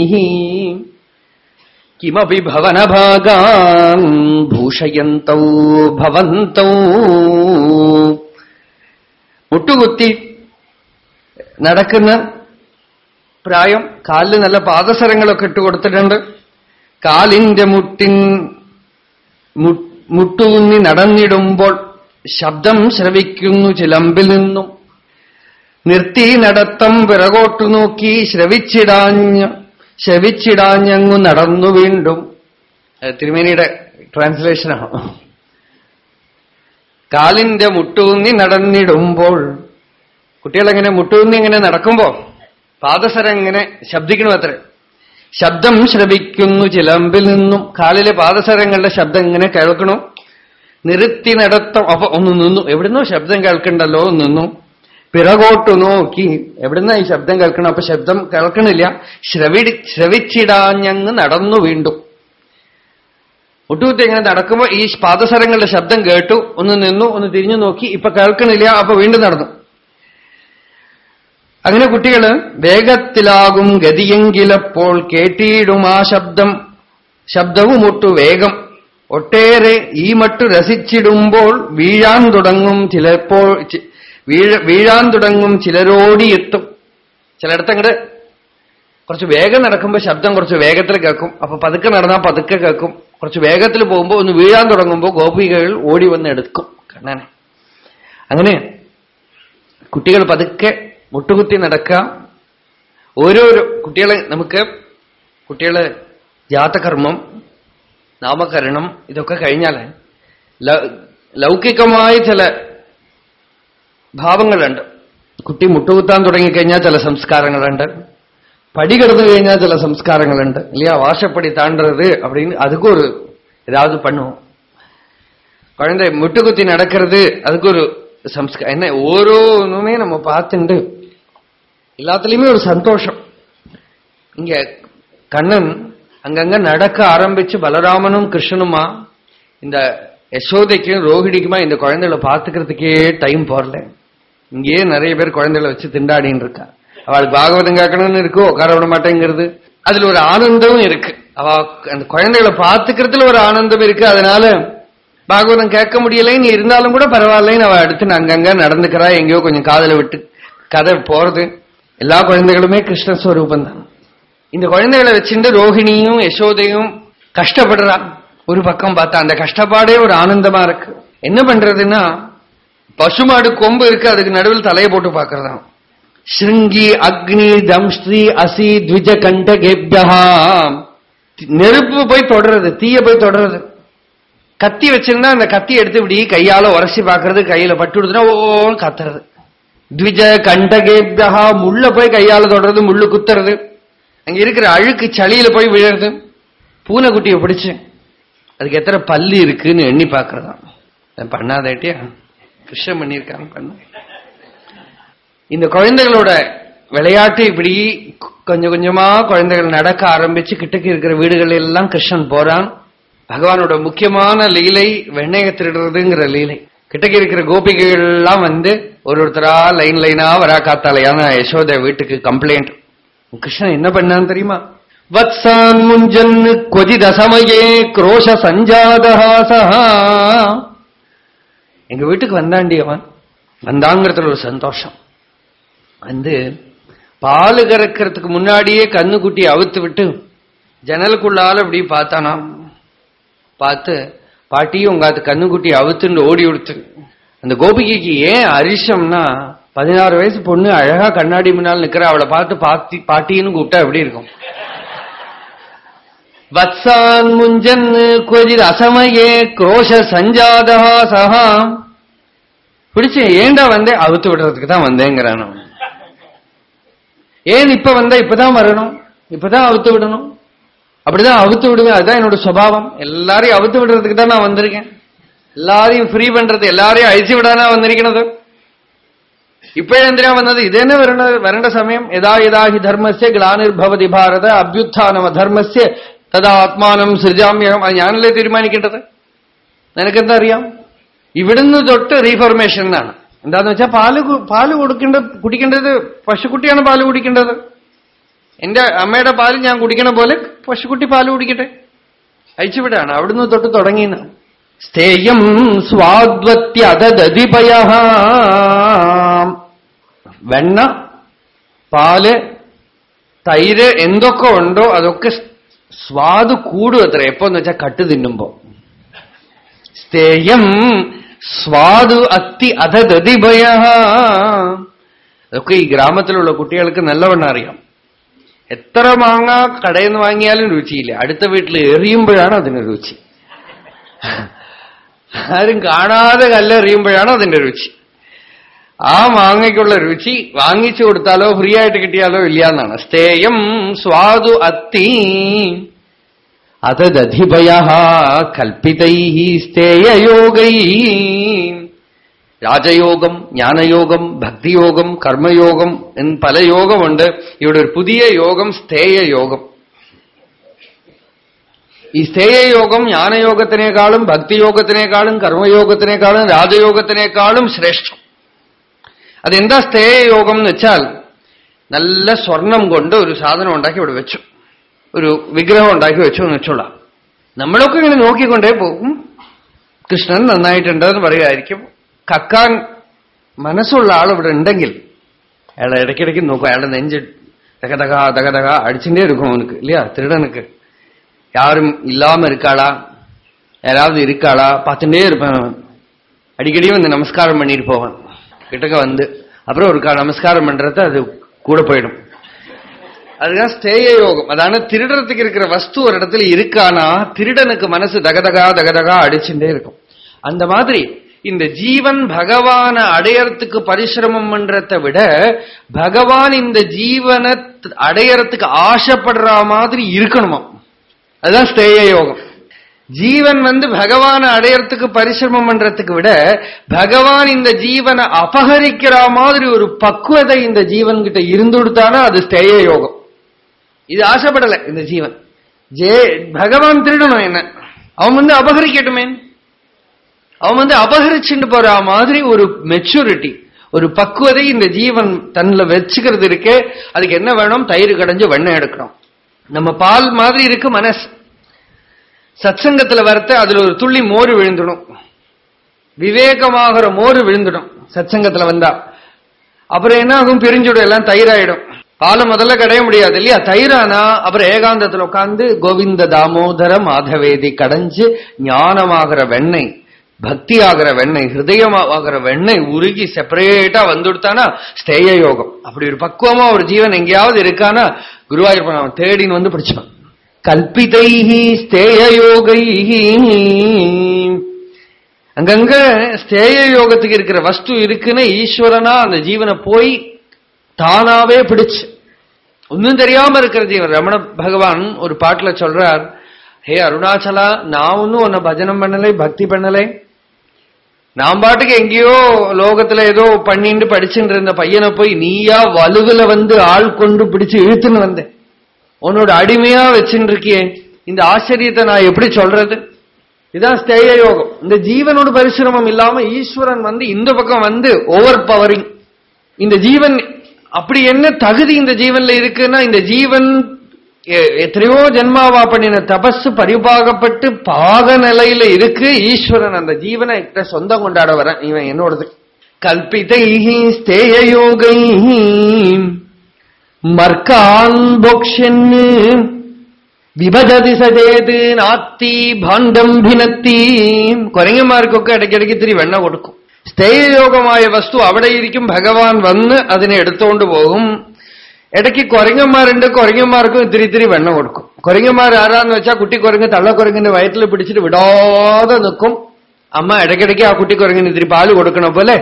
കിമപി ഭവനഭാഗാൻ ഭൂഷയന്തൗ ഭവന്തൗ. മുട്ടുകുത്തി നടക്കുന്ന പ്രായം കാലിൽ നല്ല പാദസരങ്ങളൊക്കെ ഇട്ട് കൊടുത്തിട്ടുണ്ട്. കാലിന്റെ മുട്ടിൻ മുട്ടൂന്നി നടന്നിടുമ്പോൾ ശബ്ദം ശ്രവിക്കുന്നു ചിലമ്പിൽ നിന്നും. നിർത്തി നടത്തം പിറകോട്ടു നോക്കി ശ്രവിച്ചിടാഞ്ഞ് ശ്രവിച്ചിടാഞ്ഞങ്ങു നടന്നു വീണ്ടും. തിരുമേനിയുടെ ട്രാൻസ്ലേഷനാണ് കാലിന്റെ മുട്ടൂന്നി നടന്നിടുമ്പോൾ കുട്ടികളെങ്ങനെ മുട്ടുകുന്നി ഇങ്ങനെ നടക്കുമ്പോ പാദസരം ഇങ്ങനെ ശബ്ദിക്കണമത്ര ശബ്ദം ശ്രവിക്കുന്നു ചിലമ്പിൽ നിന്നും. കാലിലെ പാദസരങ്ങളുടെ ശബ്ദം ഇങ്ങനെ കേൾക്കണു? നിർത്തി നടത്തം. അപ്പൊ ഒന്ന് നിന്നു. എവിടുന്നോ ശബ്ദം കേൾക്കണ്ടല്ലോ? നിന്നു. പിറകോട്ടു നോക്കി. എവിടുന്ന ഈ ശബ്ദം കേൾക്കണം? അപ്പൊ ശബ്ദം കേൾക്കണില്ല. ശ്രവി ശ്രവിച്ചിടാഞ്ഞങ്ങ് നടന്നു വീണ്ടും. ഒട്ടുകുത്തി ഇങ്ങനെ നടക്കുമ്പോ ഈ പാദസരങ്ങളുടെ ശബ്ദം കേട്ടു. ഒന്ന് നിന്നു. ഒന്ന് തിരിഞ്ഞു നോക്കി. ഇപ്പൊ കേൾക്കണില്ല. അപ്പൊ വീണ്ടും നടന്നു. അങ്ങനെ കുട്ടികൾ വേഗത്തിലാകും ഗതിയെങ്കിലപ്പോൾ ആ ശബ്ദം. ശബ്ദവും ശബ്ദവുമൊട്ടു വേഗം. ഒട്ടേറെ ഈ മട്ടു രസിച്ചിടുമ്പോൾ വീഴാൻ തുടങ്ങും ചിലപ്പോൾ വീഴാൻ തുടങ്ങും ചിലരോടിയെത്തും ചിലയിടത്തങ്ങട് കുറച്ച് വേഗം നടക്കുമ്പോൾ ശബ്ദം കുറച്ച് വേഗത്തിൽ കേൾക്കും. അപ്പൊ പതുക്കെ നടന്നാൽ പതുക്കെ കേൾക്കും. കുറച്ച് വേഗത്തിൽ പോകുമ്പോൾ ഒന്ന് വീഴാൻ തുടങ്ങുമ്പോൾ ഗോപികകൾ ഓടി വന്ന് എടുക്കും. കണ്ണനെ. അങ്ങനെ കുട്ടികൾ പതുക്കെ മുട്ടുകുത്തി നടക്കുക ഓരോരോ കുട്ടികളെ നമുക്ക് കുട്ടികള് ജാതകർമ്മം നാമകരണം ഇതൊക്കെ കഴിഞ്ഞാൽ ലൗകികമായ ചില ഭാവങ്ങളുണ്ട് കുട്ടി മുട്ടുകുത്താൻ തുടങ്ങിക്കഴിഞ്ഞാൽ ചില സംസ്കാരങ്ങളുണ്ട് പടി കിടന്നു കഴിഞ്ഞാൽ ചില സംസ്കാരങ്ങളുണ്ട് இல்லையா வாசப்படி தாண்டறது அப்படின்னு அதுக்கு ஒரு ஏதாவது பண்ணுவோம் குழந்தை முட்டுக்குத்தி நடக்கிறது அதுக்கு ஒரு சம்ஸ்காரம் என்ன ஓரோன்னுமே நம்ம பார்த்துண்டு எல்லாத்துலயுமே ஒரு சந்தோஷம். இங்க கண்ணன் அங்கங்க நடக்க ஆரம்பிச்சு பலராமனும் கிருஷ்ணனுமா இந்த யசோதைக்கும் ரோஹிணிக்குமா இந்த குழந்தைகளை பார்த்துக்கிறதுக்கே டைம் போடல இங்கேயே நிறைய பேர் குழந்தைகளை வச்சு திண்டாடின்னு இருக்கா. அவளுக்கு பாகவதம் கேட்கணும்னு இருக்கோ உட்கார விட மாட்டேங்கிறது. அதுல ஒரு ஆனந்தமும் இருக்கு. அவ அந்த குழந்தைகளை பார்த்துக்கிறதுல ஒரு ஆனந்தம் இருக்கு. அதனால பாகவதம் கேட்க முடியலைன்னு இருந்தாலும் கூட பரவாயில்லைன்னு அவ அடுத்து அங்கங்க நடந்துக்கிறா. எங்கேயோ கொஞ்சம் காதல விட்டு கதை போறது. எல்லா குழந்தைகளுமே கிருஷ்ணஸ்வரூபம் தான் இந்த குழந்தைகளை வச்சுட்டு ரோஹிணியும் யசோதையும் கஷ்டப்படுறான் ஒரு பக்கம் பார்த்தா அந்த கஷ்டப்பாடே ஒரு ஆனந்தமா இருக்கு. என்ன பண்றதுன்னா பசுமாடு கொம்பு இருக்கு அதுக்கு நடுவில் தலையை போட்டு பாக்குறதாம் ஸ்ருங்கி அக்னி தம்ஸ்ரீ அசி த்விஜ கண்டகேபியா நெருப்பு போய் தொடறது தீய போய் தொடறது. கத்தி வச்சிருந்தா அந்த கத்தி எடுத்து இப்படி கையால உரசி பாக்குறது கையில பட்டு விடுதுன்னா ஓன்னு கத்துறது. த்விஜ கண்டகேபியா முள்ள போய் கையால தொடுறது முள்ளு குத்துறது. அங்க இருக்கிற அழுக்கு சளியில போய் விழுறது. பூனைக்குட்டியை பிடிச்சு. அதுக்கு எத்தனை பல்லு இருக்குன்னு எண்ணி பாக்குறதாம் பண்ணாதேட்டியா கிருஷ்ணன் பண்ணியிருக்காங்க பண்ண. இந்த குழந்தைகளோட விளையாட்டு இப்படி கொஞ்சம் கொஞ்சமா குழந்தைகள் நடக்க ஆரம்பிச்சு கிட்டக்கு இருக்கிற வீடுகள் எல்லாம் கிருஷ்ணன் போறான். பகவானோட முக்கியமான லீலை வெண்ணைய திருடுறதுங்கிற லீலை. கிட்டக்கு இருக்கிற கோபிகைகள் எல்லாம் வந்து ஒரு ஒருத்தரா லைன் லைனா வரா காத்தாலையான யசோத வீட்டுக்கு கம்ப்ளைண்ட் கிருஷ்ணன் என்ன பண்ணான்னு தெரியுமா? வத்சான் முஞ்சன் கொதி தசமயே குரோஷ சஞ்சாதஹாசா எங்க வீட்டுக்கு வந்தாண்டி அவன். வந்தாங்கிறதுல ஒரு சந்தோஷம். வந்து பால் கறக்கிறதுக்கு முன்னாடியே கண்ணுக்குட்டி அவுத்து விட்டு ஜன்னலுக்குள்ளால அப்படி பார்த்தானாம். பார்த்து பாட்டியும் உங்க அது கண்ணுக்குட்டி அவுத்துன்னு ஓடி விடுத்து அந்த கோபிகைக்கு ஏன் அரிசம்னா பதினாறு வயசு பொண்ணு அழகா கண்ணாடி முன்னால் நிக்கிற அவளை பார்த்து பாத்தி பாட்டின்னு கூப்பிட்டா எப்படி இருக்கும்? வத்சான் முஞ்சன் கொஜித் அசமயே குரோஷ சஞ்சாதா சஹா. பிடிச்சு ஏண்டா வந்தேன் அவுத்து விடுறதுக்கு தான் வந்தேங்கிறான் ஏன் இப்ப வந்தா இப்பதான் வரணும்? இப்பதான் அவுத்து விடணும்? அப்படிதான் அவுத்து விடுவேன் அதுதான் என்னோட சுபாவம். எல்லாரையும் அவுத்து விடுறதுக்கு தான் நான் வந்திருக்கேன். എല്ലാരെയും ഫ്രീ പണ്ടത് എല്ലാരെയും അഴിച്ചു വിടാനാ വന്നിരിക്കുന്നത്? ഇപ്പോഴെന്തിനാ വന്നത്? ഇതന്നെ വരണ വരേണ്ട സമയം. യഥാ യഥാ ഹി ധർമ്മസ്യ ഗ്ലാനിർഭവതി ഭാരത അഭ്യുത്ഥാനം ധർമ്മസ്യ തഥാ ആത്മാനം സൃജാമ്യഹം. അത് ഞാനല്ലേ തീരുമാനിക്കേണ്ടത്? നിനക്കെന്താ അറിയാം ഇവിടുന്ന് തൊട്ട് റീഫർമേഷൻ എന്നാണ് എന്താന്ന് വെച്ചാൽ പാൽ പാൽ കൊടുക്കേണ്ട കുടിക്കേണ്ടത് പശുക്കുട്ടിയാണ് പാൽ കുടിക്കേണ്ടത്. എന്റെ അമ്മയുടെ പാൽ ഞാൻ കുടിക്കണ പോലെ പശുക്കുട്ടി പാൽ കുടിക്കട്ടെ. അയച്ചുവിടാണ് അവിടുന്ന് തൊട്ട് തുടങ്ങിയെന്നാണ് സ്ഥേയം സ്വാദ്വത്യതദതിപയ വെണ്ണ പാൽ തൈര് എന്തൊക്കെ ഉണ്ടോ അതൊക്കെ സ്വാദ് കൂടും അത്ര. എപ്പോന്ന് വെച്ചാൽ കട്ട് തിന്നുമ്പോ. സ്ഥേയം സ്വാദ് അത്തി അധദതിഭയ അതൊക്കെ ഈ ഗ്രാമത്തിലുള്ള കുട്ടികൾക്ക് നല്ലവണ്ണം അറിയാം. എത്ര മാങ്ങ കടയിൽ നിന്ന് വാങ്ങിയാലും രുചിയില്ല. അടുത്ത വീട്ടിൽ എറിയുമ്പോഴാണ് അതിന് രുചി. ആരും കാണാതെ കല്ലെറിയുമ്പോഴാണ് അതിന്റെ രുചി? ആ മാങ്ങയ്ക്കുള്ള രുചി വാങ്ങിച്ചു കൊടുത്താലോ ഫ്രീ ആയിട്ട് കിട്ടിയാലോ ഇല്ല എന്നാണ് സ്ഥേയം സ്വാദു അത്തി അതദധിപയ കൽപ്പിതൈ സ്ഥേയയോഗൈ രാജയോഗം ജ്ഞാനയോഗം ഭക്തിയോഗം കർമ്മയോഗം എന്ന് പല യോഗമുണ്ട്. ഇവിടെ ഒരു പുതിയ യോഗം സ്തേയോഗം യോഗം ഈ സ്ഥേയയോഗം ജ്ഞാനയോഗത്തിനേക്കാളും ഭക്തിയോഗത്തിനേക്കാളും കർമ്മയോഗത്തിനേക്കാളും രാജയോഗത്തിനേക്കാളും ശ്രേഷ്ഠം. അതെന്താ സ്ഥേയയോഗം എന്ന് വെച്ചാൽ നല്ല സ്വർണം കൊണ്ട് ഒരു സാധനം ഉണ്ടാക്കി ഇവിടെ വെച്ചു. ഒരു വിഗ്രഹം ഉണ്ടാക്കി വെച്ചു എന്ന് വെച്ചോളാം. നമ്മളൊക്കെ ഇങ്ങനെ നോക്കിക്കൊണ്ടേ പോകും. കൃഷ്ണൻ നന്നായിട്ടുണ്ടെന്ന് പറയുമായിരിക്കും. കക്കാൻ മനസ്സുള്ള ആൾ ഇവിടെ ഉണ്ടെങ്കിൽ അയാളെ ഇടയ്ക്കിടയ്ക്ക് നോക്കും. അയാളുടെ നെഞ്ച് തകതക തകതക അടിച്ചിന്റെ എടുക്കും അവനക്ക് ഇല്ല? തിരുടനക്ക് யாரும் இல்லாம இருக்காளா? யாராவது இருக்காளா? பார்த்துட்டே இருப்பேன். அடிக்கடி வந்து நமஸ்காரம் பண்ணிட்டு போவேன். கிட்டக்க வந்து அப்புறம் ஒரு நமஸ்காரம் பண்றது அது கூட போயிடும். அதுதான் ஸ்தேய யோகம். அதான திருடறதுக்கு இருக்கிற வஸ்து ஒரு இடத்துல இருக்கானா திருடனுக்கு மனசு தகதகா தகதகா அடிச்சுட்டே இருக்கும். அந்த மாதிரி இந்த ஜீவன் பகவான அடையறதுக்கு பரிசிரமம் பண்றதை விட பகவான் இந்த ஜீவனை அடையறதுக்கு ஆசைப்படுற மாதிரி இருக்கணுமா அதுதான் ஸ்தேய யோகம். ஜீவன் வந்து பகவானை அடையறதுக்கு பரிசிரமம் பண்றதுக்கு விட பகவான் இந்த ஜீவனை அபகரிக்கிற மாதிரி ஒரு பக்குவதை இந்த ஜீவன் கிட்ட இருந்து கொடுத்தானா அது ஸ்தேய யோகம். இது ஆசைப்படல இந்த ஜீவன். ஜே பகவான் திருடணும் என்ன? அவன் வந்து அபகரிக்கட்டுமே. அவன் வந்து அபகரிச்சுட்டு போற மாதிரி ஒரு மெச்சூரிட்டி ஒரு பக்குவதை இந்த ஜீவன் தன்னில் வச்சுக்கிறது இருக்கே அதுக்கு என்ன வேணும்? தயிர் கடைஞ்சு வெண்ணெய் எடுக்கணும். நம்ம பால் மாதிரி இருக்கு மனசு. சத்சங்கத்துல வரத்த அதுல ஒரு துள்ளி மோர் விழுந்துடும். விவேகமாகிற மோர் விழுந்துடும் சத்சங்கத்துல வந்தா. அப்புறம் என்ன ஆகும் பிரிஞ்சுடும் எல்லாம் தயிராயிடும். பாலை முதல்ல கடைய முடியாது இல்லையா? தயிரானா அப்புறம் ஏகாந்தத்துல உட்காந்து கோவிந்த தாமோதர மாதவேதி கடைஞ்சு ஞானமாகிற வெண்ணெய். பக்தி ஆகிற வெண்ணெய் ஹிருதயமாகிற வெண்ணெய் உருகி செப்பரேட்டா வந்துடுத்தானா? ஸ்தேய யோகம் அப்படி ஒரு பக்குவமா ஒரு ஜீவன் எங்கேயாவது இருக்கானா? குருவாயூர் அவன் தேடின்னு வந்து பிடிச்சான். கல்பிதை ஸ்தேய யோகை அங்கங்க ஸ்தேய யோகத்துக்கு இருக்கிற வஸ்து இருக்குன்னு ஈஸ்வரனா அந்த ஜீவனை போய் தானாவே பிடிச்சு. ஒன்னும் தெரியாம இருக்கிற ஜீவன். ரமண பகவான் ஒரு பாட்டுல சொல்றார் ஹே அருணாச்சலா நான் ஒன்னும் உன்னை பஜனம் பண்ணலை பக்தி பண்ணலை. நான் பாட்டுக்கு எங்கேயோ லோகத்துல ஏதோ பண்ணிட்டு படிச்சுட்டு இருந்த பையனை போய் நீயா வலுவில வந்து ஆள் கொண்டு பிடிச்சு இழுத்துன்னு வந்தேன். உன்னோட அடிமையா வச்சுட்டு இருக்கியே இந்த ஆச்சரியத்தை நான் எப்படி சொல்றது? இதான் ஸ்தேய யோகம் இந்த ஜீவனோட பரிசிரமம் இல்லாம ஈஸ்வரன் வந்து இந்த பக்கம் வந்து ஓவர் பவரிங் இந்த ஜீவன் அப்படி என்ன தகுதி இந்த ஜீவன்ல இருக்குன்னா இந்த ஜீவன் எத்தனையோ ஜென்மாவா பண்ணின தபஸ் பரிபாகப்பட்டு பாக நிலையில இருக்கு ஈஸ்வரன் அந்த ஜீவனை சொந்தம் கொண்டாட வர இவன் என்னோடது கல்பிதை ஸ்தேய யோகை மர்க்கான் போக்ஷன் விபஜதி சஜேது நாத்தி பாண்டம் ഭിനത്തി കുരങ്ങന്മാർക്കൊക്കെ ഇടയ്ക്കിടയ്ക്ക് ഇത്തിരി വെണ്ണ കൊടുക്കും സ്ഥേയയോഗമായ വസ്തു അവിടെ ഇരിക്കും ഭഗവാൻ വന്ന് അതിനെ എടുത്തുകൊണ്ട് പോകും ഇടയ്ക്ക് കുരങ്ങന്മാരുണ്ട് കുരങ്ങന്മാർക്കും ഇത്തിരി ഇത്തിരി വെണ്ണ കൊടുക്കും. കുരങ്ങന്മാർ ആരാന്ന് വെച്ചാൽ കുട്ടി കുരങ്ങ് തള്ളക്കുരങ്ങിന്റെ വയറ്റിൽ പിടിച്ചിട്ട് വിടാതെ നിൽക്കും അമ്മ ഇടയ്ക്കിടയ്ക്ക് ആ കുട്ടി കുരങ്ങിന് ഇത്തിരി പാൽ കൊടുക്കണം പോലെ.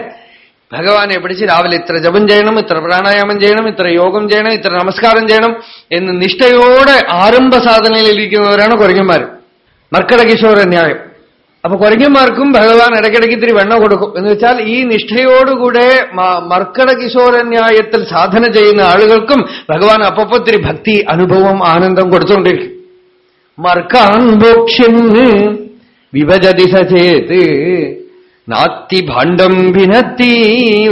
ഭഗവാനെ പിടിച്ച് രാവിലെ ഇത്ര ജപം ചെയ്യണം ഇത്ര പ്രാണായാമം ചെയ്യണം ഇത്ര യോഗം ചെയ്യണം ഇത്ര നമസ്കാരം ചെയ്യണം എന്ന് നിഷ്ഠയോടെ ആരംഭ സാധനയിലിരിക്കുന്നവരാണ് കുരങ്ങന്മാർ മർക്കട കിശോര ന്യായം അപ്പൊ കുരങ്ങന്മാർക്കും ഭഗവാൻ ഇടയ്ക്കിടയ്ക്ക് ഇത്തിരി വെണ്ണ കൊടുക്കും. എന്ന് വെച്ചാൽ ഈ നിഷ്ഠയോടുകൂടെ മർക്കട കിശോരന്യായത്തിൽ സാധന ചെയ്യുന്ന ആളുകൾക്കും ഭഗവാൻ അപ്പപ്പോ ഇത്തിരി ഭക്തി അനുഭവം ആനന്ദം കൊടുത്തുകൊണ്ടിരിക്കും മർക്കാൻ ഭോക്ഷ്യന് വിഭജതി സചേത് നാത്തി ഭാണ്ഡം ഭിനത്തി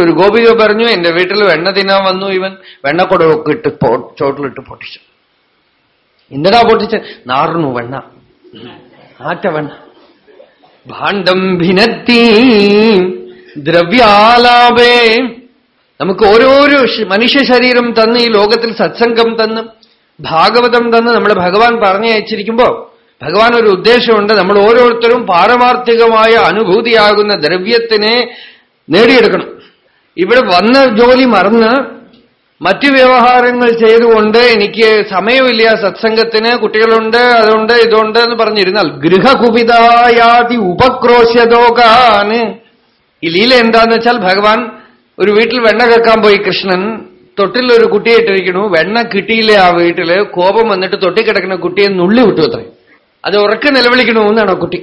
ഒരു ഗോപിക പറഞ്ഞു എന്റെ വീട്ടിൽ വെണ്ണ തിന്നാൻ വന്നു ഇവൻ. വെണ്ണക്കൊടവൊക്കെ ഇട്ട് ചോട്ടിലിട്ട് പൊട്ടിച്ചു. എന്തിനാ പൊട്ടിച്ച് നാറുന്നു വെണ്ണ. ആറ്റ വെണ്ണ. ഭാണ്ഡം ഭിനത്തി ദ്രവ്യാലാപേ. നമുക്ക് ഓരോരോ മനുഷ്യ ശരീരം തന്ന് ഈ ലോകത്തിൽ സത്സംഗം തന്ന് ഭാഗവതം തന്ന് നമ്മൾ ഭഗവാൻ പറഞ്ഞയച്ചിരിക്കുമ്പോ ഭഗവാൻ ഒരു ഉദ്ദേശമുണ്ട്. നമ്മൾ ഓരോരുത്തരും പാരമാർത്ഥികമായ അനുഭൂതിയാകുന്ന ദ്രവ്യത്തിനെ നേടിയെടുക്കണം. ഇവിടെ വന്ന ജോലി മറന്ന് മറ്റു വ്യവഹാരങ്ങൾ ചെയ്തുകൊണ്ട് എനിക്ക് സമയമില്ല സത്സംഗത്തിന് കുട്ടികളുണ്ട് അതുണ്ട് ഇതുണ്ട് എന്ന് പറഞ്ഞിരുന്നാൽ ഗൃഹകുപിതായാതി ഉപക്രോശതോകാന് ഈ ലീല എന്താന്ന് വെച്ചാൽ ഭഗവാൻ ഒരു വീട്ടിൽ വെണ്ണ കേൾക്കാൻ പോയി കൃഷ്ണൻ. തൊട്ടിൽ ഒരു കുട്ടിയെ ഇട്ടിരിക്കണു വെണ്ണ കിട്ടിയില്ല ആ വീട്ടിൽ. കോപം വന്നിട്ട് തൊട്ടിക്കിടക്കുന്ന കുട്ടിയെ നുള്ളി വിട്ടു അത്ര. അത് ഉറക്കെ നിലവിളിക്കണു എന്നാണ് കുട്ടി.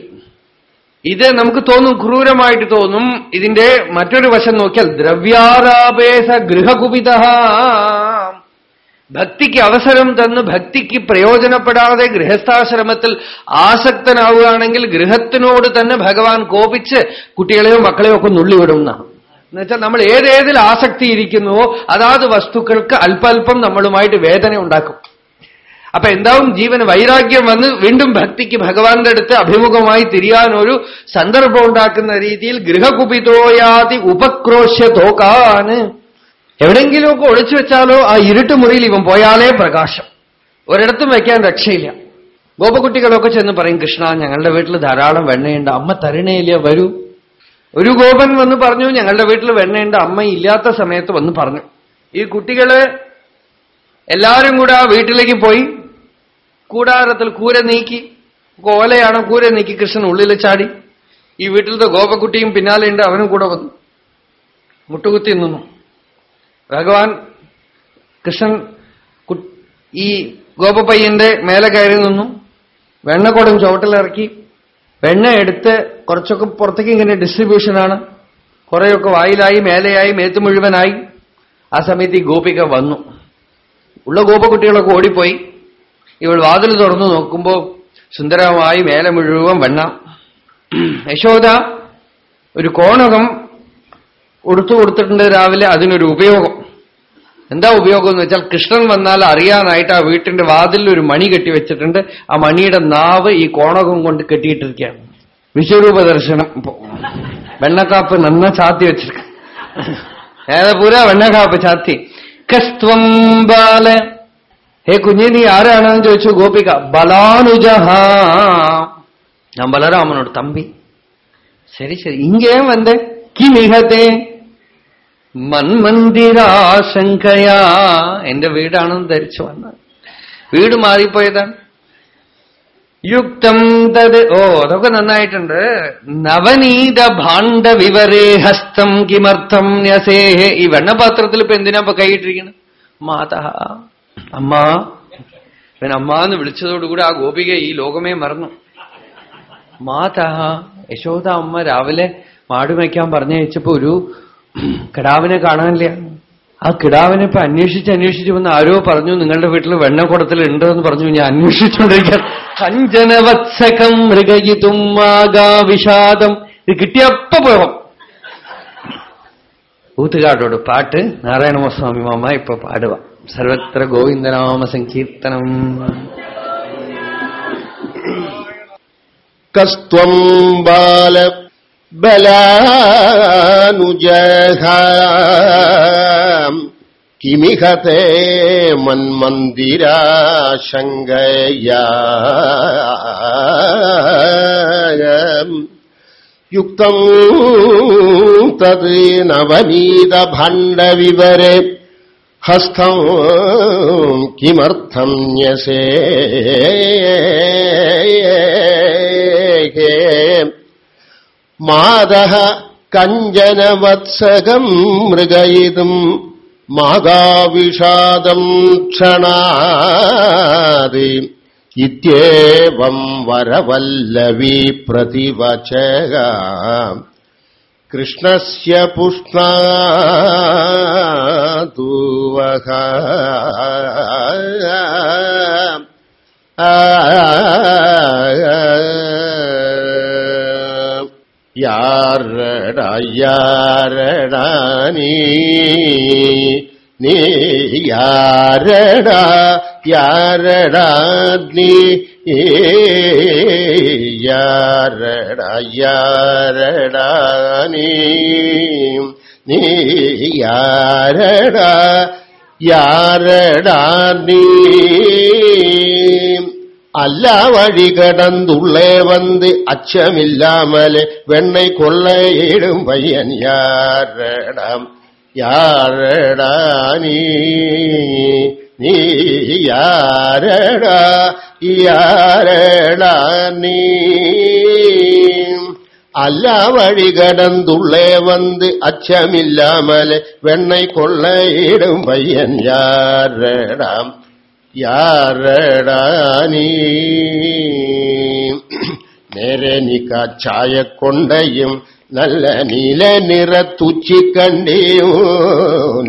ഇത് നമുക്ക് തോന്നും ക്രൂരമായിട്ട് തോന്നും. ഇതിന്റെ മറ്റൊരു വശം നോക്കിയാൽ ദ്രവ്യാരാപേസ ഗൃഹകുപിത. ഭക്തിക്ക് അവസരം തന്ന് ഭക്തിക്ക് പ്രയോജനപ്പെടാതെ ഗൃഹസ്ഥാശ്രമത്തിൽ ആസക്തനാവുകയാണെങ്കിൽ ഗൃഹത്തിനോട് തന്നെ ഭഗവാൻ കോപിച്ച് കുട്ടികളെയോ മക്കളെയോ ഒക്കെ നുള്ളിവിടും എന്നാണ് എന്നുവെച്ചാൽ നമ്മൾ ഏതേതിൽ ആസക്തി ഇരിക്കുന്നുവോ അതാത് വസ്തുക്കൾക്ക് അല്പല്പം നമ്മളുമായിട്ട് വേദന ഉണ്ടാക്കും അപ്പൊ എന്താവും? ജീവന് വൈരാഗ്യം വന്ന് വീണ്ടും ഭക്തിക്ക് ഭഗവാന്റെ അടുത്ത് അഭിമുഖമായി തിരിയാനൊരു സന്ദർഭം ഉണ്ടാക്കുന്ന രീതിയിൽ ഗൃഹകുപിതോയാതി ഉപക്രോശ്യ തോക്കാന് എവിടെയെങ്കിലുമൊക്കെ ഒളിച്ചു വെച്ചാലോ ആ ഇരുട്ട് മുറിയിൽ ഇവൻ പോയാലേ പ്രകാശം. ഒരിടത്തും വയ്ക്കാൻ രക്ഷയില്ല. ഗോപകുട്ടികളൊക്കെ ചെന്ന് പറയും കൃഷ്ണ ഞങ്ങളുടെ വീട്ടിൽ ധാരാളം വെണ്ണയുണ്ട്. അമ്മ തരണയില്ല വരൂ. ഒരു ഗോപൻ വന്ന് പറഞ്ഞു ഞങ്ങളുടെ വീട്ടിൽ വെണ്ണയുണ്ട്. അമ്മ ഇല്ലാത്ത സമയത്ത് വന്ന് പറഞ്ഞു. ഈ കുട്ടികൾ എല്ലാവരും കൂടെ ആ വീട്ടിലേക്ക് പോയി. കൂടാരത്തിൽ കൂര നീക്കി ഓലയാണ് കൂര നീക്കി കൃഷ്ണൻ ഉള്ളിൽ ചാടി. ഈ വീട്ടിലത്തെ ഗോപക്കുട്ടിയും പിന്നാലെയുണ്ട് അവനും കൂടെ വന്നു. മുട്ടുകുത്തി നിന്നു. ഭഗവാൻ കൃഷ്ണൻ ഈ ഗോപപ്പയ്യന്റെ മേലെ കയറി നിന്നു. വെണ്ണക്കുടം ചുവട്ടിലിറക്കി. വെണ്ണ എടുത്ത് കുറച്ചൊക്കെ പുറത്തേക്ക് ഇങ്ങനെ ഡിസ്ട്രിബ്യൂഷനാണ് കുറേയൊക്കെ വായിലായി മേലെയായി മേത്ത് മുഴുവനായി. ആ സമയത്ത് ഈ ഗോപിക വന്നു. ഉള്ള ഗോപക്കുട്ടികളൊക്കെ ഓടിപ്പോയി. ഇവൾ വാതിൽ തുറന്നു നോക്കുമ്പോ സുന്ദരമായി മേലെ മുഴുവൻ വെണ്ണ. യശോദ ഒരു കോണകം ഉടുത്തു കൊടുത്തിട്ടുണ്ട് രാവിലെ അതിനൊരു ഉപയോഗം. എന്താ ഉപയോഗം എന്ന് വെച്ചാൽ കൃഷ്ണൻ വന്നാൽ അറിയാനായിട്ട് ആ വീട്ടിന്റെ വാതിലിൽ ഒരു മണി കെട്ടി വെച്ചിട്ടുണ്ട്. ആ മണിയുടെ നാവ് ഈ കോണകം കൊണ്ട് കെട്ടിയിട്ടിരിക്കുകയാണ്. വിശ്വരൂപ ദർശനം. വെണ്ണക്കാപ്പ് നന്ന ചാത്തി വെച്ചിരിക്കുക ഏതാ പൂരാ വെണ്ണക്കാപ്പ് ചാത്തി? കസ്ത്വം ബാല ഹേ കുഞ്ഞി നീ ആരാണെന്ന് ചോദിച്ചു ഗോപിക. ബലാനുജഹ. ഞാൻ ബലരാമനോട് തമ്പി ശരി ശരി. ഇങ്ങേം വന്ന്. കിമിഹത്തെ മന്മന്ദിരാശങ്കയാ എന്റെ വീടാണെന്ന് ധരിച്ചു വന്നത്. വീട് മാറിപ്പോയതാണ്. യുക്തം തത് ഓ അതൊക്കെ നന്നായിട്ടുണ്ട്. നവനീത ഭാണ്ഡ വിവരേ ഹസ്തം കിമർത്ഥം ന്യസേഹേ. ഈ വെണ്ണപാത്രത്തിൽ ഇപ്പൊ എന്തിനാ ഇപ്പൊ കൈയിട്ടിരിക്കുന്നത്? മാത. അമ്മ. ഇവൻ അമ്മ എന്ന് വിളിച്ചതോടുകൂടി ആ ഗോപിക ഈ ലോകമേ മറന്നു. മാത യശോദ അമ്മ രാവിലെ മാടുമയ്ക്കാൻ പറഞ്ഞയച്ചപ്പോ ഒരു കിടാവിനെ കാണാനില്ല. ആ കിടാവിനെ ഇപ്പൊ അന്വേഷിച്ച് അന്വേഷിച്ച് വന്ന് ആരോ പറഞ്ഞു നിങ്ങളുടെ വീട്ടിൽ വെണ്ണക്കുടത്തിൽ ഉണ്ട് എന്ന് പറഞ്ഞു ഞാൻ അന്വേഷിച്ചുകൊണ്ടിരിക്കാൻ കഞ്ചനവത്സകം മൃഗയിതും വിഷാദം. ഇത് കിട്ടിയപ്പ പോകാം ഊത്തുകാട്ടോട് പാട്ട് നാരായണമസ്വാമി മാമ ഇപ്പൊ പാടുക സർവത്ര ഗോവിന്ദനാമ സങ്കീർത്തനം കസ്ത്വം ബാല ബലാനുജഹ. കിമിഹ തേ യുക്തം തത് നവനീതഭണ്ഡവിവരെ ഹസ്തം കിമർത്ഥം ന്യസേ. മാത കഞ്ചനവത്സകം മൃഗയിതും മാതാവിഷാദം ക്ഷണാതി ഇത്യേവം വരവല്ലവി പ്രതിവചക. कृष्णस्य पुष्णातु वः யாரடாயாரடானி நீ யாரடா யாரடாத்னி நீ யாரடா யாரடா நீ? நீ யாரடா யாரடா நீ? அல்ல வழி கடந்துள்ளே வந்து அச்சமில்லாமலே வெண்ணை கொள்ளையிடும் பையன் யாரடாம் யாரடா நீ? நீ யாரடா നീ അല്ല വഴി കടന്നുള്ളേ വന്ന് അച്ഛമില്ലാമലെ വെണ്ണൈ കൊള്ളയിടും പയ്യൻ യാരടാം യാരടാ നീ നേരനിക്ക ചായ കൊണ്ടയും നല്ല നീല നിറ തുച്ചിക്കണ്ടിയും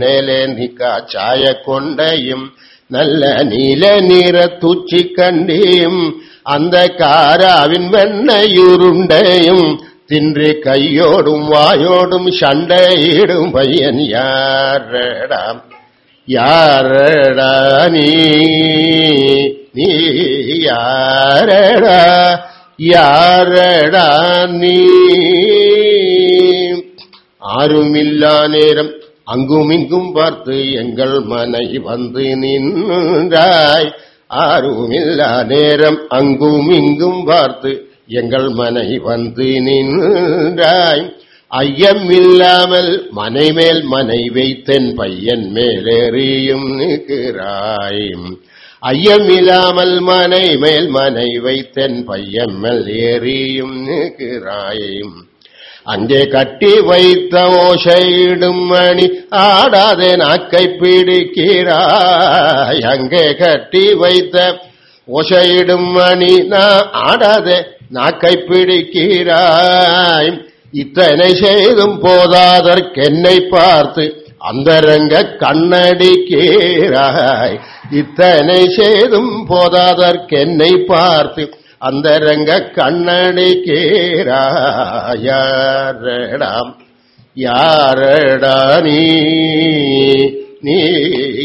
നേലനിക്ക ചായ കൊണ്ടയും நல்ல நீல நிற தூச்சி கண்டியும் அந்த காராவின் வெண்ணையுருண்டையும் தின்று கையோடும் வாயோடும் சண்டையிடும் பையன் யாரடா? யாரடா நீ? நீ யாரடா? யாரடா நீ? ஆறுமில்லா நேரம். அங்குமிங்கும் பார்த்து எங்கள் மனை வந்து நின்றாய். ஆருமில்லா நேரம் அங்குமிங்கும் பார்த்து எங்கள் மனை வந்து நின்றாய். ஐயம் இல்லாமல் மனை மேல் மனை வைத்தென் பையன் மேலேறியும் நிற்கிறாய். ஐயம் இல்லாமல் மனை மேல் மனை வைத்தென் பையன் மேல் ஏறியும் நிற்கிறாய். அங்கே கட்டி வைத்த ஓசையிடும் மணி ஆடாதே நாக்கை பிடிக்கிறாய். அங்கே கட்டி வைத்த ஓசையிடும் மணி நான் ஆடாதே நாக்கை பிடிக்கிறாய். இத்தனை செய்தும் போதாதற்கென்னை பார்த்து அந்தரங்க கண்ணடிக்கிறாய். இத்தனை செய்தும் போதாதற்கென்னை பார்த்து அந்தரங்க கண்ணனை கண்ணடிக்கிறாயாரடாம். யாரடா நீ? நீ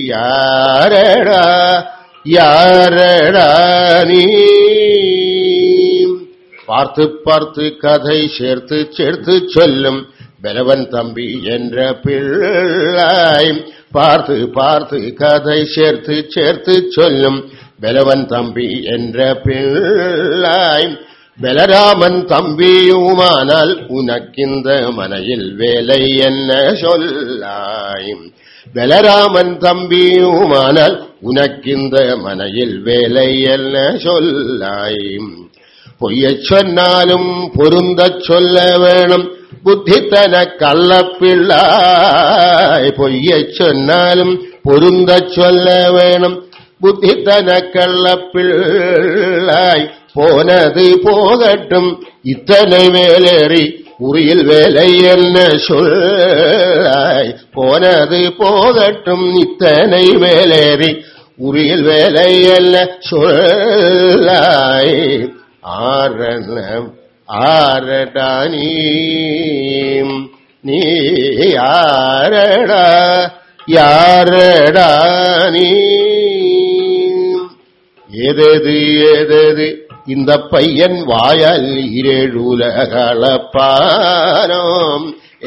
யாரடா? யாரடா நீ? பார்த்து பார்த்து கதை சேர்த்து சேர்த்து சொல்லும் பலவன் தம்பி என்ற பிள்ளாய் பார்த்து பார்த்து கதை சேர்த்து சேர்த்து சொல்லும் ബലവൻ തമ്പി എന്റെ പിള്ളായി. ബലരാമൻ തമ്പിയുമാനാൽ ഉനക്കിന്ത മനയിൽ വേല എന്നെ ചൊല്ലായും. ബലരാമൻ തമ്പിയുമാനാൽ ഉനക്കിന്ത മനയിൽ വേല എന്നെ ചൊല്ലായും. പൊയ്യച്ചൊന്നാലും പൊരുന്ത ചൊല്ല വേണം ബുദ്ധിത്തന കള്ളപ്പിള്ളായി. പൊയ്യച്ചൊന്നാലും പൊരുന്ത ചൊല്ല വേണം புத்தி வேணும் புத்தித்தன போனது போகட்டும். இத்தனை வேலேறி உரியில் வேலை என்ன சொல்லாய்? போனது போகட்டும் இத்தனை வேலேறி உரியில் வேலை என்ன சொல்லாய்? ஆரணம் ஆரடா நீ நீ யாரடா? யாரடா நீ? ஏதேது ஏதேது? இந்த பையன் வாயால் இரேழுலகளப்பானோம்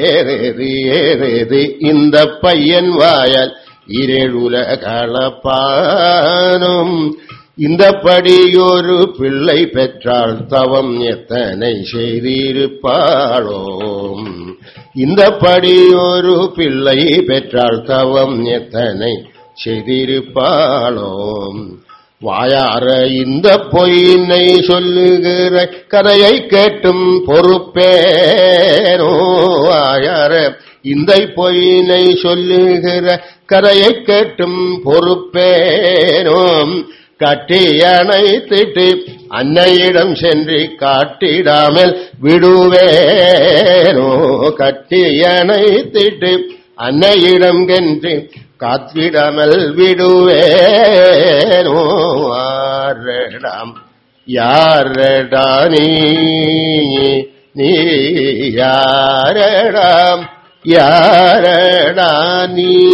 ஏதேது ஏதேது? இந்த பையன் வாயால் இரேழுலகளப்பானோம் இந்தபடியொரு பிள்ளை பெற்றால் தவம் எத்தனை செய்திருப்பாளோம் இந்தபடியொரு பிள்ளை பெற்றால் தவம் எத்தனை செய்திருப்பாளோம் வாயார இந்த பொய்னை சொல்லுகிற கதையை கேட்டும் பொறுப்பேனோ வாயார இந்த பொய்னை சொல்லுகிற கதையை கேட்டும் பொறுப்பேனோ கட்டி திட்டு அன்னையிடம் சென்று காட்டிடாமல் விடுவேனோ கட்டி திட்டு அன்னையிடம் கென்று காத்திடாமல் விடுவேனோ? யாரடா நீ? யாரடாம் யாரடா நீ?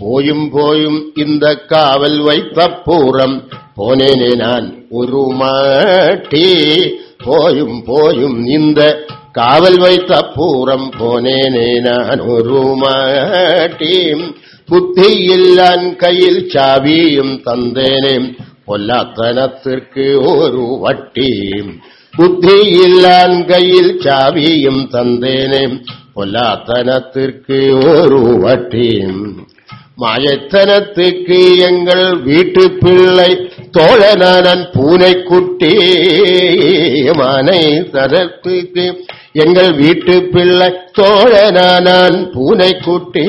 போயும் போயும் இந்த காவல் வைத்த பூரம் போனேனே நான் உருமாட்டி போயும் போயும் இந்த காவல் வைத்த பூரம் போனேனே நான் ஒரு மாட்டி புத்தியில்லான் கையில் சாவியும் தந்தேனே. பொல்லாத்தனத்திற்கு ஒரு வட்டி புத்தியில்லான் கையில் சாவியும் தந்தேனே. பொல்லாத்தனத்திற்கு ஒரு வட்டியும் மயத்தனத்துக்கு எங்கள் வீட்டு பிள்ளை தோழனானன் பூனைக்குட்டி மனை சரத்துக்கு. எங்கள் வீட்டு பிள்ளை தோழனானான் பூனைக்குட்டி.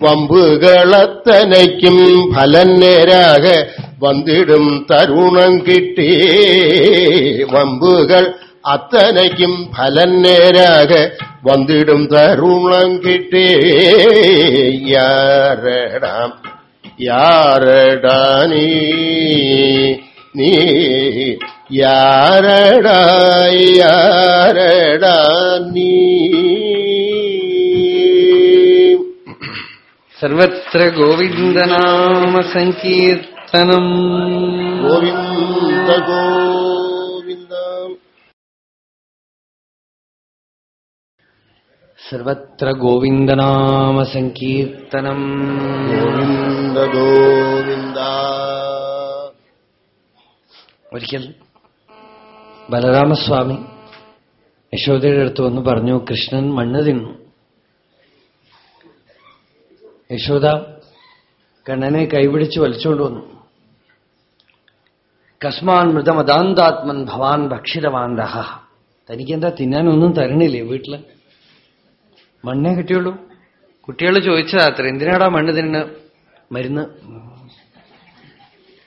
வம்புகளத்தனைக்கும் பலன் நேராக வந்திடும் தருணம் கிட்டே வம்புகள் അത്തനയ്ക്കും ഫലൻ നേരാക വന്നിടും തരുണം കിട്ടേടാം നീ യാരടാനീ സർവത്ര ഗോവിന്ദനാമ സങ്കീർത്തനം. ഗോവിന്ദ ഗോ സർവത്ര ഗോവിന്ദനാമ സങ്കീർത്തനം ഗോവിന്ദ ഗോവിന്ദ ഒരിക്കൽ ബലരാമസ്വാമി യശോദയുടെ അടുത്ത് വന്ന് പറഞ്ഞു കൃഷ്ണൻ മണ്ണ് തിന്നു. യശോദ കണ്ണനെ കൈപിടിച്ച് വലിച്ചുകൊണ്ട് വന്നു. കസ്മാൻ മൃതമതാന്താത്മൻ ഭവാൻ ഭക്ഷിതവാന്തഹ തനിക്കെന്താ തിന്നാനൊന്നും തരണില്ലേ വീട്ടിൽ മണ്ണേ കിട്ടിയുള്ളൂ. കുട്ടികൾ ചോദിച്ചതാ അത്ര. എന്തിനാടാ മണ്ണ് തിന്ന മരുന്ന്.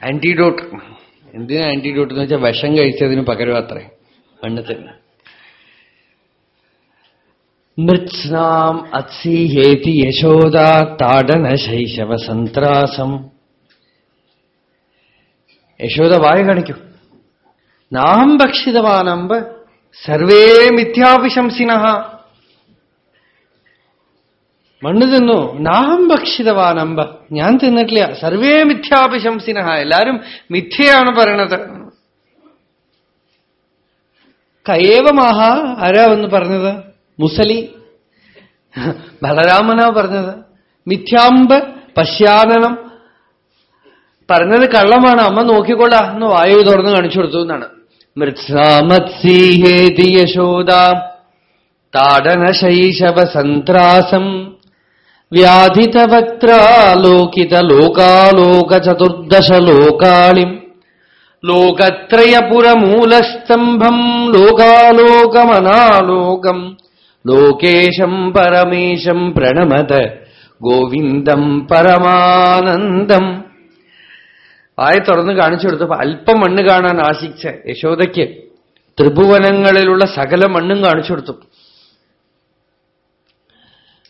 ആന്റിഡോട്ട് എന്തിനാ ആന്റിഡോട്ട് എന്ന് വെച്ചാൽ വിഷം കഴിച്ചതിന് പകരം അത്രേ. മണ്ണ് തിന്ന മൃത്സ്നാം അത്സീഹേതി യശോദ താടന ശൈശവ സന്ത്രാസം. യശോദ വായ കാണിക്കും. നാം ഭക്ഷിതവാനമ്പ് സർവേ മിഥ്യാവിശംസിന മണ്ണ് തിന്നു. നാം ഭക്ഷിതവാനമ്പ ഞാൻ തിന്നിട്ടില്ല. സർവേ മിഥ്യാഭിശംസിന എല്ലാരും മിഥ്യയാണ് പറയണത്. കയേവമാഹ ആരാ എന്ന് പറഞ്ഞത്? മുസലി. ബലരാമനാ പറഞ്ഞത്. മിഥ്യാമ്പ് പശ്യാനനം. പറഞ്ഞത് കള്ളമാണ്. അമ്മ നോക്കിക്കൊള്ളാ എന്ന് വായു തുറന്ന് കാണിച്ചു കൊടുത്തു എന്നാണ്. മൃത്സാമത്സീഹേതി യശോദ. താടന ശൈശവ സന്ത്രാസം. വ്യാധിതവക്രാലോകിത ലോകാലോക ചതുർദശ ലോകാളി ലോകത്രയപുരമൂലസ്തംഭം ലോകാലോകമനാലോകം. ലോകേശം പരമേശം പ്രണമത ഗോവിന്ദം പരമാനന്ദം. ആയ തുറന്ന് കാണിച്ചു കൊടുത്തപ്പോ അല്പം മണ്ണ് കാണാൻ ആശിച്ച യശോദയ്ക്ക് ത്രിഭുവനങ്ങളിലുള്ള സകല മണ്ണും കാണിച്ചു കൊടുത്തു.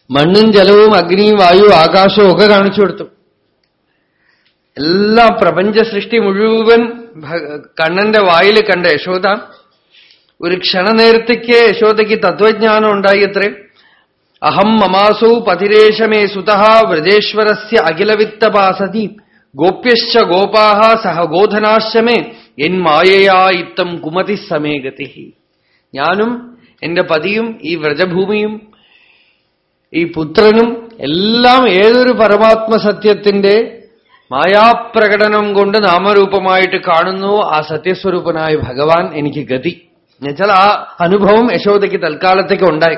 മണ്ണും ജലവും അഗ്നിയും വായു ആകാശവും ഒക്കെ കാണിച്ചു കൊടുത്തു. എല്ലാ പ്രപഞ്ച സൃഷ്ടി മുഴുവൻ കണ്ണന്റെ വായിൽ കണ്ട യശോദ. ഒരു ക്ഷണനേരത്തേക്ക് യശോദയ്ക്ക് തത്വജ്ഞാനം ഉണ്ടായി ഉണ്ടായിത്രേ അഹം മമാസൗ പതിരേശമേ സുത വ്രജേശ്വരസ്യ അഖിലവിത്തപാസതി. ഗോപ്യശ്ച ഗോപാഹ സഹ ഗോധനാശ്രമേ. എൻ മായയാ ഇത്തം കുമതി സമേഗതി ഞാനും എന്റെ പതിയും ഈ വ്രജഭൂമിയും ഈ പുത്രനും എല്ലാം ഏതൊരു പരമാത്മ സത്യത്തിന്റെ മായാപ്രകടനം കൊണ്ട് നാമരൂപമായിട്ട് കാണുന്നു. ആ സത്യസ്വരൂപനായ ഭഗവാൻ എനിക്ക് ഗതി. എന്നുവെച്ചാൽ ആ അനുഭവം യശോദയ്ക്ക് തൽക്കാലത്തേക്ക് ഉണ്ടായി.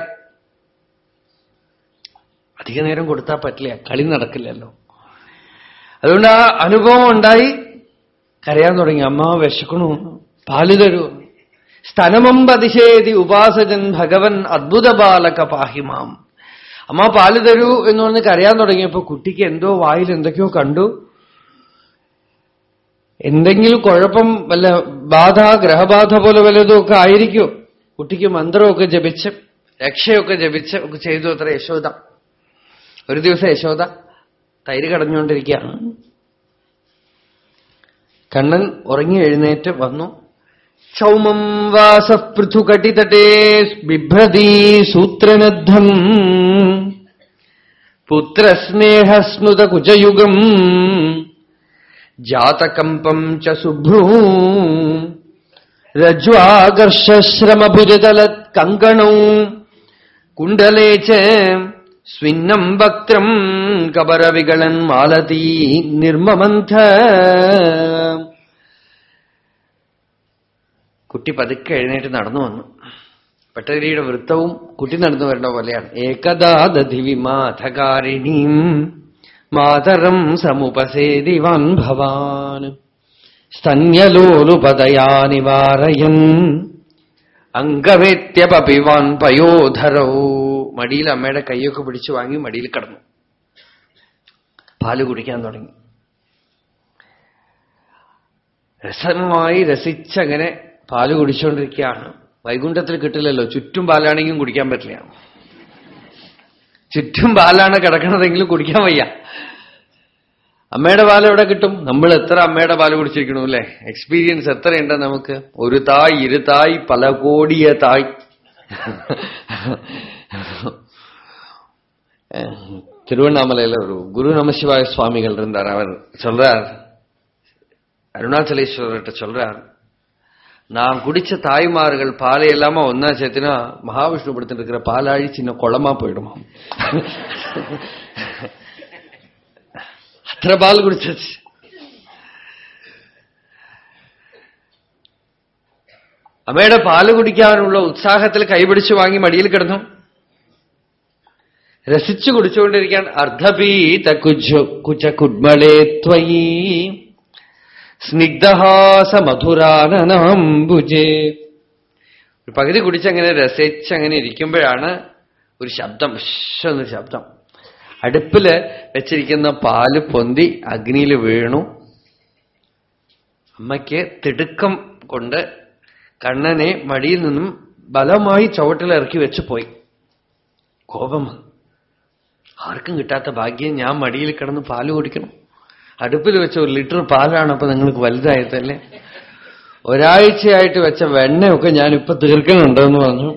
അധിക നേരം കൊടുത്താൽ പറ്റില്ല കളി നടക്കില്ലല്ലോ. അതുകൊണ്ട് ആ അനുഭവം ഉണ്ടായി. കരയാൻ തുടങ്ങി. അമ്മ വിശക്കണു പാൽ തരൂ. സ്തനമമ്പതിശേതി ഉപാസജൻ ഭഗവൻ അദ്ഭുത ബാലക പാഹിമാം. അമ്മ പാൽ തരൂ എന്ന് പറഞ്ഞ് കരയാൻ തുടങ്ങിയപ്പോ കുട്ടിക്ക് എന്തോ വായിൽ എന്തൊക്കെയോ കണ്ടു. എന്തെങ്കിലും കുഴപ്പം വല്ല ബാധ ഗ്രഹബാധ പോലെ വല്ലതും ഒക്കെ ആയിരിക്കും. കുട്ടിക്ക് മന്ത്രമൊക്കെ ജപിച്ച് രക്ഷയൊക്കെ ജപിച്ച് ഒക്കെ ചെയ്തു അത്ര യശോദ. ഒരു ദിവസം യശോദ തൈര് കടഞ്ഞുകൊണ്ടിരിക്കുകയാണ്. കണ്ണൻ ഉറങ്ങി എഴുന്നേറ്റ് വന്നു. കട്ടിതട്ടേ ബിഭ്രതീ സൂത്രനദ്ധം പുത്രസ്നേഹസ്നുത കുജയുഗം ജാതകമ്പം ച ശുഭ്രൂ രജ്വാകർഷശ്രമഭുജതലത് കങ്കണ കുണ്ടലേ ച സ്വിന്നം വക്രം കബരവികളൻ മാലതീ നിർമ്മമന്ഥ കുട്ടി പതുക്കെ എഴുന്നേറ്റ് നടന്നു വന്നു. പെട്ടതിരിയുടെ വൃത്തവും കുട്ടി നടന്നു വരേണ്ട പോലെയാണ്. ഏകദാ ദധിവിമാധകാരിണീം മാതരം സമുപസേദിവാൻ ഭവാൻ. സ്തന്യലോലുപതയാ നിവാരയൻ അംഗവേത്യപിവാൻ പയോധരോ. മടിയിൽ അമ്മയുടെ കൈയൊക്കെ പിടിച്ചു വാങ്ങി മടിയിൽ കിടന്നു. പാൽ കുടിക്കാൻ തുടങ്ങി. രസമായി രസിച്ചങ്ങനെ പാല് കുടിച്ചുകൊണ്ടിരിക്കുകയാണ് വൈകുണ്ഠത്തിൽ കിട്ടില്ലല്ലോ ചുറ്റും പാലാണെങ്കിലും കുടിക്കാൻ പറ്റില്ല ചുറ്റും പാലാണ് കിടക്കണതെങ്കിലും കുടിക്കാൻ വയ്യ അമ്മയുടെ പാൽ എവിടെ കിട്ടും നമ്മൾ എത്ര അമ്മയുടെ പാല് കുടിച്ചിരിക്കണു അല്ലേ എക്സ്പീരിയൻസ് എത്രയുണ്ട് നമുക്ക് ഒരു തായ് ഇരു തായ് പല കോടിയ തായ് திருவண்ணாமலையில ஒரு குரு நமசிவாய சுவாமிகள் இருந்தார் அவர் சொல்றார் அருணாச்சலேஸ்வரர்கிட்ட சொல்றார் நான் குடிச்ச தாய்மார்கள் பாலை இல்லாம ஒன்னா சேர்த்துனா மகாவிஷ்ணு படுத்துட்டு இருக்கிற பாலாழி சின்ன குளமா போயிடுமா அத்தனை பால் குடிச்சாச்சு അമ്മയുടെ പാല് കുടിക്കാനുള്ള ഉത്സാഹത്തിൽ കൈപിടിച്ചു വാങ്ങി മടിയിൽ കിടന്നു രസിച്ചു കുടിച്ചുകൊണ്ടിരിക്കാൻ അർദ്ധപീത കുജു കുച കുഡ്മളേ ത്വയി സ്നിഗ്ധഹാസ മധുരാനനാംബുജേ ഒരു പകുതി കുടിച്ചങ്ങനെ രസിച്ചങ്ങനെ ഇരിക്കുമ്പോഴാണ് ഒരു ശബ്ദം എന്നൊരു ശബ്ദം. അടുപ്പിൽ വെച്ചിരിക്കുന്ന പാൽ പൊന്തി അഗ്നിയിൽ വീണു. അമ്മയ്ക്ക് തിടുക്കം കൊണ്ട് കണ്ണനെ മടിയിൽ നിന്നും ബലമായി ചുവട്ടിലിറക്കി വെച്ച് പോയി. കോപം. ആർക്കും കിട്ടാത്ത ഭാഗ്യം ഞാൻ മടിയിൽ കിടന്ന് പാൽ കുടിക്കണം. അടുപ്പിൽ വെച്ച ഒരു ലിറ്റർ പാലാണ് അപ്പൊ നിങ്ങൾക്ക് വലുതായതല്ലേ ഒരാഴ്ചയായിട്ട് വെച്ച വെണ്ണയൊക്കെ ഞാനിപ്പോ തീർക്കണുണ്ടെന്ന് പറഞ്ഞു.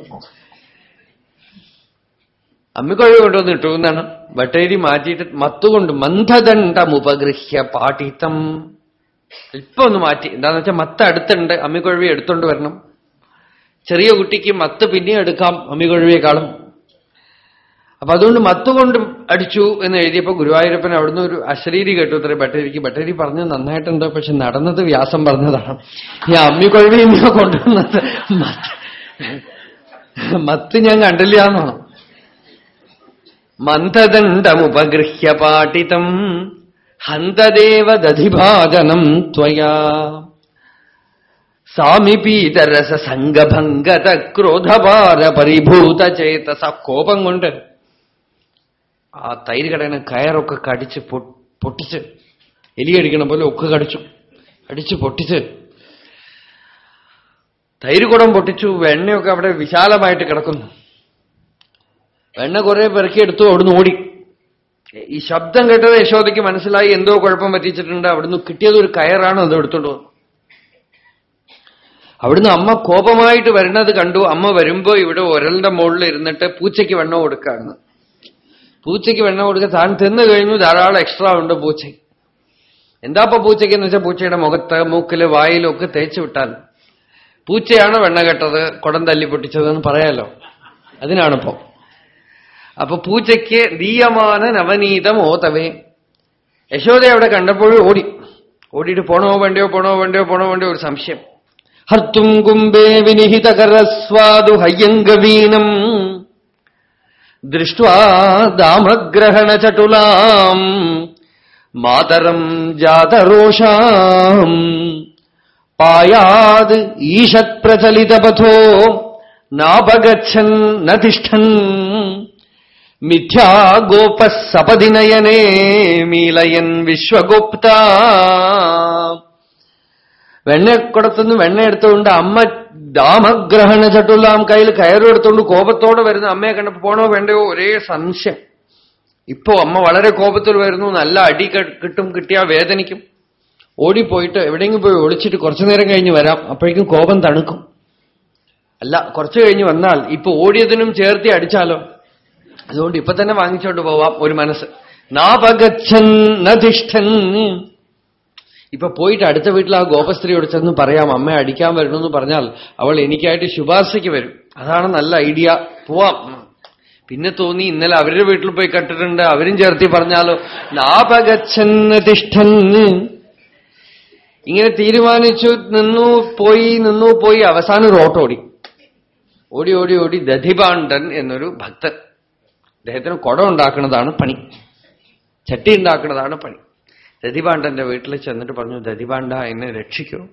അമ്മിക്കൊഴി കൊണ്ടുവന്ന് ഇട്ടു എന്നാണ്. വട്ടേരി മാറ്റിയിട്ട് മത്തുകൊണ്ട് മന്ഥദണ്ഡമുപഗൃഹ്യ പാഠിത്തം ഇപ്പൊ ഒന്ന് മാറ്റി. എന്താന്ന് വെച്ചാൽ മത്ത് അടുത്തുണ്ട്. അമ്മിക്കൊഴവി എടുത്തോണ്ട് വരണം. ചെറിയ കുട്ടിക്ക് മത്ത് പിന്നെയും എടുക്കാം. അമ്മിക്കൊഴവിയെക്കാളും അപ്പൊ അതുകൊണ്ട് മത്തുകൊണ്ട് അടിച്ചു എന്ന് എഴുതിയപ്പോ ഗുരുവായൂരപ്പൻ അവിടുന്ന് ഒരു അശരീരി കേട്ടു ഇത്ര ബട്ടേരിക്ക് ബട്ടേരി പറഞ്ഞത് നന്നായിട്ടുണ്ട് പക്ഷെ നടന്നത് വ്യാസം പറഞ്ഞതാണ്. ഈ അമ്മിക്കൊഴവിയും കൊണ്ടുവന്നത്. മത്ത്. ഞാൻ കണ്ടില്ല എന്നാണ് മന്ദദണ്ഡമുപഗൃഹ്യ പാട്ടിതം ത്വയാ. സാമിപീതരസ സംഗഭംഗത ക്രോധഭാര പരിഭൂത കോപം കൊണ്ട് ആ തൈര് കടയണ കയറൊക്കെ കടിച്ച് പൊട്ടിച്ച് എലിയടിക്കണ പോലെ ഒക്കെ കടിച്ചു. അടിച്ച് പൊട്ടിച്ച്. തൈര് കുടം പൊട്ടിച്ചു വെണ്ണയൊക്കെ അവിടെ വിശാലമായിട്ട് കിടക്കുന്നു. വെണ്ണ കുറെ പെറുക്കിയെടുത്തു അവിടുന്ന് ഓടി. ഈ ശബ്ദം കേട്ടത് യശോദയ്ക്ക് മനസ്സിലായി എന്തോ കുഴപ്പം പറ്റിച്ചിട്ടുണ്ട്. അവിടുന്ന് കിട്ടിയത് ഒരു കയറാണ് അത് എടുത്തോണ്ട് വന്നു അവിടുന്ന് അമ്മ കോപമായിട്ട് വരുന്നത് കണ്ടു. അമ്മ വരുമ്പോ ഇവിടെ ഒരലിന്റെ മുകളിൽ ഇരുന്നിട്ട് പൂച്ചയ്ക്ക് വെണ്ണം കൊടുക്കാണ് പൂച്ചയ്ക്ക് വെണ്ണ കൊടുക്കുക താൻ തിന്നു കഴിഞ്ഞു ധാരാളം എക്സ്ട്രാ ഉണ്ട് പൂച്ചയ്ക്ക്. എന്താപ്പോ പൂച്ചയ്ക്ക് എന്ന് വെച്ചാൽ പൂച്ചയുടെ മുഖത്ത് മൂക്കിൽ വായിലും ഒക്കെ തേച്ച് വിട്ടാൽ പൂച്ചയാണ് വെണ്ണ കെട്ടത് കുടം തല്ലി പൊട്ടിച്ചതെന്ന് പറയാലോ? അതിനാണിപ്പോ അപ്പൊ പൂച്ചയ്ക്ക് ദീയമാന നവനീതം ഓതവേ. യശോദ അവിടെ കണ്ടപ്പോഴും ഓടി. ഓടിയിട്ട് പോണോ വേണ്ടയോ പോണോ വേണ്ടയോ പോണോ വേണ്ടയോ ഒരു സംശയം. ഹർത്തും കുംബേ വിനിഹിതകരസ്വാദു ഹയ്യങ്കവീനം ദൃഷ്ട്വാ ദാമഗ്രഹണചടുലാം മാതരം ജാതരോഷാം. പായാത് ഈഷത് പ്രചലിതപഥോ നാപഗച്ഛൻ നതിഷ്ഠൻ മിഥ്യാ ഗോപ സപതിനയനേ മീലയൻ വിശ്വഗുപ്ത. വെണ്ണക്കുടത്തുനിന്ന് വെണ്ണ എടുത്തുകൊണ്ട് അമ്മ ദാമഗ്രഹണ ചട്ടുല്ലാം കയ്യിൽ കയറെടുത്തുകൊണ്ട് കോപത്തോടെ വരുന്ന അമ്മയെ കണ്ടപ്പോ പോണോ വേണ്ടയോ ഒരേ സംശയം. ഇപ്പോ അമ്മ വളരെ കോപത്തിൽ വരുന്നു നല്ല അടി കിട്ടും കിട്ടിയാ വേദനിക്കും. ഓടിപ്പോയിട്ട് എവിടെയെങ്കിലും പോയി ഒളിച്ചിട്ട് കുറച്ചു നേരം കഴിഞ്ഞ് വരാം അപ്പോഴേക്കും കോപം തണുക്കും. അല്ല കുറച്ചു കഴിഞ്ഞ് വന്നാൽ ഇപ്പൊ ഓടിയതിനും ചേർത്തി അടിച്ചാലോ? അതുകൊണ്ട് ഇപ്പൊ തന്നെ വാങ്ങിച്ചോണ്ട് പോവാം ഒരു മനസ്സ്. നാപഗച്ഛൻ നധിഷ്ഠൻ. ഇപ്പൊ പോയിട്ട് അടുത്ത വീട്ടിൽ ആ ഗോപസ്ത്രീയോട് ചെന്ന് പറയാം അമ്മ അടിക്കാൻ വരണമെന്ന് പറഞ്ഞാൽ അവൾ എനിക്കായിട്ട് ശുപാർശയ്ക്ക് വരും. അതാണ് നല്ല ഐഡിയ. പോവാം. പിന്നെ തോന്നി ഇന്നലെ അവരുടെ വീട്ടിൽ പോയി കട്ടിട്ടുണ്ട് അവരും ചേർത്തി പറഞ്ഞാലോ നാപകച്ചെന്ന് നധിഷ്ഠൻ ഇങ്ങനെ തീരുമാനിച്ചു നിന്നു പോയി നിന്നു പോയി. അവസാനം ഒരു ഓട്ടോ ഓടി. ഓടി ഓടി ഓടി ദധിപാണ്ഡൻ എന്നൊരു ഭക്തൻ. അദ്ദേഹത്തിന് കുടം ഉണ്ടാക്കുന്നതാണ് പണി. ചട്ടി ഉണ്ടാക്കുന്നതാണ് പണി. ദതിപാണ്ഡന്റെ വീട്ടിൽ ചെന്നിട്ട് പറഞ്ഞു ദതിപാണ്ഡ എന്നെ രക്ഷിക്കൂ.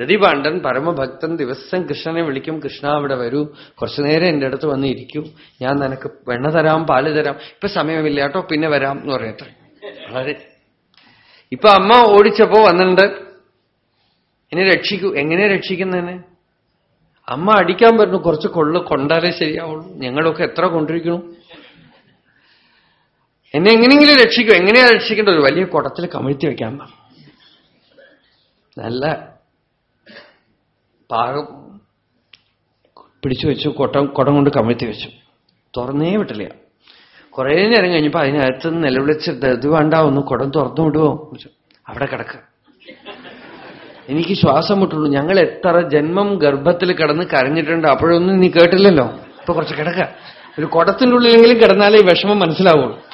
ദതിപാണ്ഡൻ പരമഭക്തൻ ദിവസം കൃഷ്ണനെ വിളിക്കും കൃഷ്ണ അവിടെ വരൂ. കുറച്ചു നേരം എന്റെ അടുത്ത് വന്നിരിക്കൂ ഞാൻ നിനക്ക് വെണ്ണ തരാം പാൽ തരാം. ഇപ്പൊ സമയമില്ല കേട്ടോ പിന്നെ വരാം എന്ന് പറയട്ടെ വളരെ. ഇപ്പൊ അമ്മ ഓടിച്ചപ്പോ വന്നിട്ടുണ്ട്. എന്നെ രക്ഷിക്കൂ. എങ്ങനെ രക്ഷിക്കുന്നതിന്? അമ്മ അടിക്കാൻ പറഞ്ഞു കുറച്ച് കൊള്ളു കൊണ്ടാലേ ശരിയാവുള്ളൂ. ഞങ്ങളൊക്കെ എത്ര കൊണ്ടിരിക്കണു എന്നെ എങ്ങനെയെങ്കിലും രക്ഷിക്കും. എങ്ങനെയാ രക്ഷിക്കേണ്ട ഒരു വലിയ കുടത്തിൽ കമിഴ്ത്തി വെക്കാൻ പറഞ്ഞു നല്ല പാകം പിടിച്ചു വെച്ചു കൊട്ടം കുടം കൊണ്ട് കമിഴ്ത്തി വെച്ചു. തുറന്നേ വിട്ടില്ല. കുറേ നേരം കഴിഞ്ഞപ്പോ അതിനകത്ത് നിലവിളിച്ച് ഇത് വേണ്ട ഒന്ന് കുടം തുറന്നു വിടുവോ? അവിടെ കിടക്കുക എനിക്ക് ശ്വാസം മുട്ടുള്ളൂ. ഞങ്ങൾ എത്ര ജന്മം ഗർഭത്തിൽ കിടന്ന് കരഞ്ഞിട്ടുണ്ട് അപ്പോഴൊന്നും നീ കേട്ടില്ലല്ലോ. ഇപ്പൊ കുറച്ച് കിടക്കുക ഒരു കുടത്തിന്റെ ഉള്ളിലെങ്കിലും കിടന്നാലേ ഈ വിഷമം മനസ്സിലാവുള്ളൂ.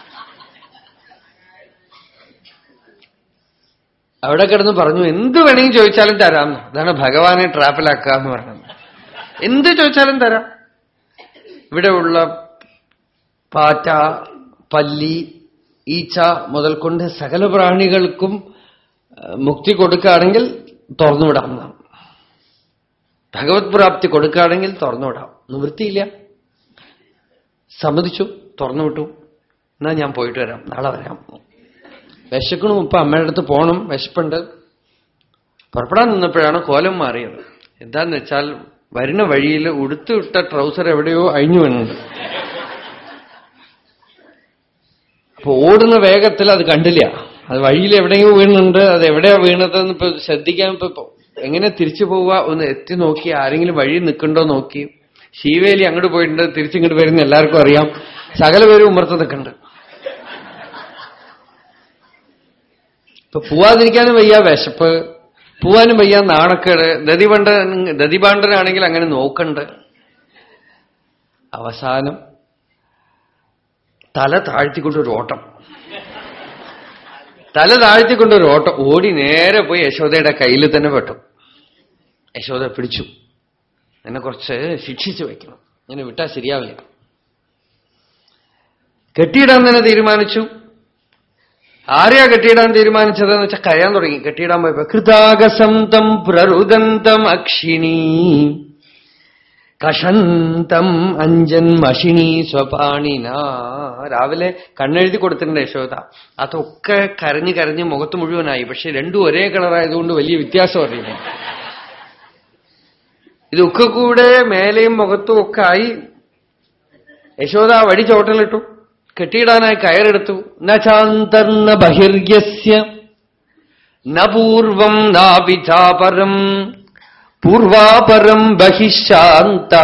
അവിടെ കിടന്ന് പറഞ്ഞു എന്ത് വേണമെങ്കിൽ ചോദിച്ചാലും തരാം. അതാണ് ഭഗവാനെ ട്രാപ്പിലാക്കുക എന്ന് പറയുന്നത്. എന്ത് ചോദിച്ചാലും തരാം. ഇവിടെയുള്ള പാറ്റ പല്ലി ഈച്ച മുതൽ കൊണ്ട് സകല പ്രാണികൾക്കും മുക്തി കൊടുക്കുകയാണെങ്കിൽ തുറന്നുവിടാം നാം ഭഗവത് പ്രാപ്തി കൊടുക്കുകയാണെങ്കിൽ തുറന്നുവിടാം നിവൃത്തിയില്ല. സമ്മതിച്ചു തുറന്നുവിട്ടു എന്നാ ഞാൻ പോയിട്ട് വരാം. നാളെ വരാം. വിശക്കണു ഇപ്പൊ അമ്മയുടെ അടുത്ത് പോണം. വിശപ്പുണ്ട്. പുറപ്പെടാൻ നിന്നപ്പോഴാണ് കോലം മാറിയത്. എന്താന്ന് വെച്ചാൽ വരുന്ന വഴിയിൽ ഉടുത്തുവിട്ട ട്രൗസർ എവിടെയോ അഴിഞ്ഞു വീണുണ്ട് അപ്പൊ ഓടുന്ന വേഗത്തിൽ അത് കണ്ടില്ല. അത് വഴിയിൽ എവിടെയോ വീണുണ്ട് അത് എവിടെയാ വീണതെന്ന് ഇപ്പൊ ശ്രദ്ധിക്കാൻ ഇപ്പൊ എങ്ങനെ തിരിച്ചു പോവുക? ഒന്ന് എത്തി നോക്കി ആരെങ്കിലും വഴി നിൽക്കണ്ടോ നോക്കി. ശീവേലി അങ്ങോട്ട് പോയിട്ടുണ്ട് തിരിച്ചിങ്ങോട്ട് വരുന്ന എല്ലാവർക്കും അറിയാം. സകല പേരും ഉമർത്ത് നിൽക്കുന്നുണ്ട്. ഇപ്പൊ പോവാതിരിക്കാനും വയ്യ വിശപ്പ്. പോവാനും വയ്യ നാണക്കേട്. ദതിപണ്ട ദതിപാണ്ഡനാണെങ്കിൽ അങ്ങനെ നോക്കണ്ട്. അവസാനം തല താഴ്ത്തിക്കൊണ്ടൊരു ഓട്ടം തല താഴ്ത്തിക്കൊണ്ടൊരു ഓട്ടം ഓടി നേരെ പോയി യശോദയുടെ കയ്യിൽ തന്നെ പെട്ടു. യശോദ പിടിച്ചു. എന്നെ കുറച്ച് ശിക്ഷിച്ചു വയ്ക്കണം ഇങ്ങനെ വിട്ടാൽ ശരിയാവില്ല. കെട്ടിയിടാൻ തന്നെ തീരുമാനിച്ചു. ആരെയാ കെട്ടിയിടാൻ തീരുമാനിച്ചതെന്ന് വെച്ചാൽ കരയാൻ തുടങ്ങി. കെട്ടിയിടാൻ പോയപ്പോ കൃതാകസന്തം പ്രരുദന്തം അക്ഷിണി കഷന്തം അഞ്ജൻ മഷിണി സ്വപാണിന. രാവിലെ കണ്ണെഴുതി കൊടുത്തിട്ടുണ്ട് യശോദ. അതൊക്കെ കരഞ്ഞു കരഞ്ഞ് മുഖത്ത് മുഴുവനായി. പക്ഷെ രണ്ടും ഒരേ കളറായതുകൊണ്ട് വലിയ വ്യത്യാസം അറിയില്ല. ഇതൊക്കെ കൂടെ മേലെയും മുഖത്തും ഒക്കെ ആയി യശോദ വടി ചോട്ടലിട്ടു കെട്ടിയിടാനായി കയറെടുത്തു. ന ചാന്തർന്ന ബഹിർയസ്യ ന പൂർവം നാപിചാപരം പൂർവാപരം ബഹിശാന്ത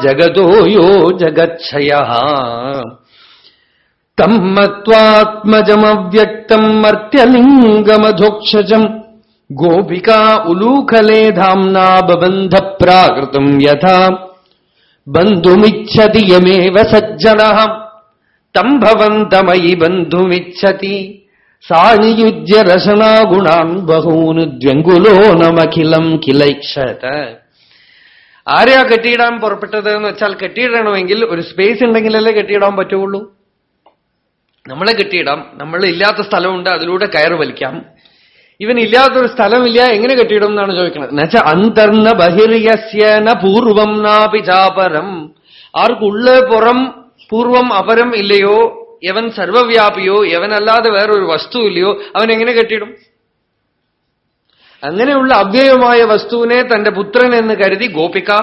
ജഗതോ യോ ജഗച്ഛയ. തം മത്വാത്മജമവ്യക്തം മർത്യലിംഗമധോക്ഷജം ഗോപികാ ഉലൂഖലേ ധാംനാ പ്രാകൃതം യഥാ. ബന്ധുമിച്ഛതി യമേവ സജ്ജനഃ. തം ഭവന്തമയി ബന്ധുമിച്ഛതി സാണിയുജ്യ രസനാഗുണാൻ ബഹൂന് ദ്വ്യങ്കുലോ നമഖിലം കിലൈക്ഷത ആരെയാ കെട്ടിയിടാൻ പുറപ്പെട്ടത് എന്ന് വെച്ചാൽ കെട്ടിയിടണമെങ്കിൽ ഒരു സ്പേസ് ഉണ്ടെങ്കിലല്ലേ കെട്ടിയിടാൻ പറ്റുള്ളൂ. നമ്മളെ കെട്ടിയിടാം. നമ്മൾ ഇല്ലാത്ത സ്ഥലമുണ്ട് അതിലൂടെ കയറ് വലിക്കാം. ഇവൻ ഇല്ലാത്തൊരു സ്ഥലമില്ല എങ്ങനെ കെട്ടിയിടും എന്നാണ് ചോദിക്കുന്നത്. എന്നുവെച്ച അന്തർന്ന ബഹിർയസ്യന പൂർവം നാപിചാപരം ആർക്കുള്ള പുറം പൂർവം അപരം ഇല്ലയോ യവൻ സർവവ്യാപിയോ യവനല്ലാതെ വേറൊരു വസ്തു ഇല്ലയോ അവൻ എങ്ങനെ കെട്ടിയിടും? അങ്ങനെയുള്ള അവ്യയമായ വസ്തുവിനെ തന്റെ പുത്രൻ എന്ന് കരുതി ഗോപിക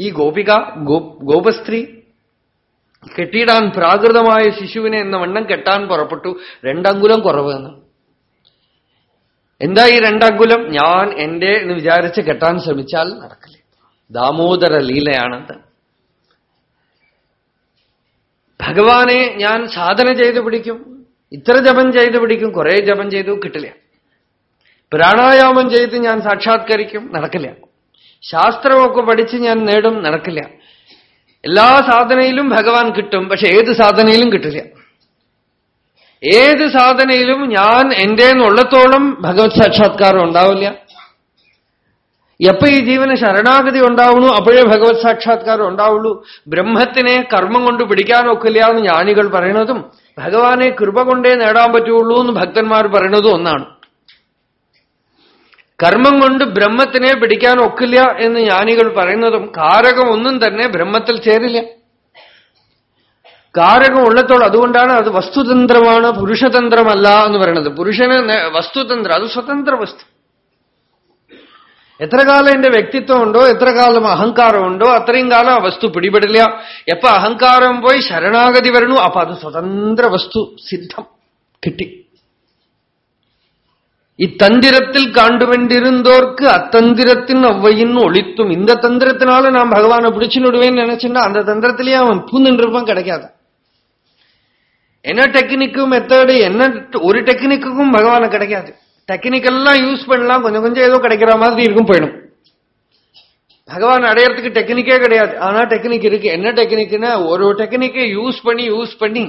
ഈ ഗോപിക ഗോപസ്ത്രീ കെട്ടിയിടാൻ പ്രാകൃതമായ ശിശുവിനെ എന്ന വണ്ണം കെട്ടാൻ പുറപ്പെട്ടു. രണ്ടങ്കുലം കുറവ് എന്ന്. എന്താ ഈ രണ്ടങ്കുലം? ഞാൻ എന്റെ എന്ന് വിചാരിച്ച് കെട്ടാൻ ശ്രമിച്ചാൽ നടക്കില്ല. ദാമോദര ലീലയാണത്. ഭഗവാനെ ഞാൻ സാധന ചെയ്ത് പിടിക്കും. ഇത്ര ജപം ചെയ്ത് പിടിക്കും. കുറെ ജപം ചെയ്തു കിട്ടില്ല. പ്രാണായാമം ചെയ്ത് ഞാൻ സാക്ഷാത്കരിക്കും നടക്കില്ല. ശാസ്ത്രമൊക്കെ പഠിച്ച് ഞാൻ നേടും നടക്കില്ല. എല്ലാ സാധനയിലും ഭഗവാൻ കിട്ടും പക്ഷെ ഏത് സാധനയിലും കിട്ടില്ല. ഏത് സാധനയിലും ഞാൻ എന്റെ എന്നുള്ളത്തോളം ഭഗവത് സാക്ഷാത്കാരം ഉണ്ടാവില്ല. എപ്പോ ഈ ജീവന് ശരണാഗതി ഉണ്ടാവുന്നു അപ്പോഴേ ഭഗവത് സാക്ഷാത്കാരം ഉണ്ടാവുള്ളൂ. ബ്രഹ്മത്തിനെ കർമ്മം കൊണ്ട് പിടിക്കാനൊക്കില്ല എന്ന് ജ്ഞാനികൾ പറയണതും ഭഗവാനെ കൃപ കൊണ്ടേ നേടാൻ പറ്റുള്ളൂ എന്ന് ഭക്തന്മാർ പറയണതും ഒന്നാണ്. കർമ്മം കൊണ്ട് ബ്രഹ്മത്തിനെ പിടിക്കാൻ ഒക്കില്ല എന്ന് ജ്ഞാനികൾ പറയുന്നതും കാരകം ഒന്നും തന്നെ ബ്രഹ്മത്തിൽ ചേരില്ല. കാരകം ഉള്ളത്തോൾ അതുകൊണ്ടാണ് അത് വസ്തുതന്ത്രമാണ് പുരുഷതന്ത്രമല്ല എന്ന് പറയുന്നത് പുരുഷന് വസ്തുതന്ത്രം അത് സ്വതന്ത്ര വസ്തു. എത്ര കാലം എന്റെ വ്യക്തിത്വം ഉണ്ടോ എത്ര കാലം അഹങ്കാരമുണ്ടോ അത്രയും കാലം ആ വസ്തു പിടിപെടില്ല എപ്പോ അഹങ്കാരം പോയി ശരണാഗതി വരണു അപ്പൊ അത് സ്വതന്ത്ര വസ്തു സിദ്ധം കിട്ടി இத்தந்திரத்தில் காண்டு வெண்டிருந்தோர்க்கு அத்தந்திரத்தின் ஒவ்வையின் ஒழித்தும் இந்த தந்திரத்தினால நான் பகவானை பிடிச்சு விடுவேன்னு நினைச்சுன்னா அந்த தந்திரத்திலேயே அவன் பூந்துட்டு இருப்பான் கிடைக்காது என்ன டெக்னிக்கும் மெத்தடு என்ன ஒரு டெக்னிக்குக்கும் பகவான கிடைக்காது டெக்னிக்கெல்லாம் யூஸ் பண்ணலாம். கொஞ்சம் கொஞ்சம் ஏதோ கிடைக்கிற மாதிரி இருக்கும் போயிடும். பகவான் அடையறதுக்கு டெக்னிக்கே கிடையாது. ஆனா டெக்னிக் இருக்கு. என்ன டெக்னிக்னா ஒரு டெக்னிக்கை யூஸ் பண்ணி யூஸ் பண்ணி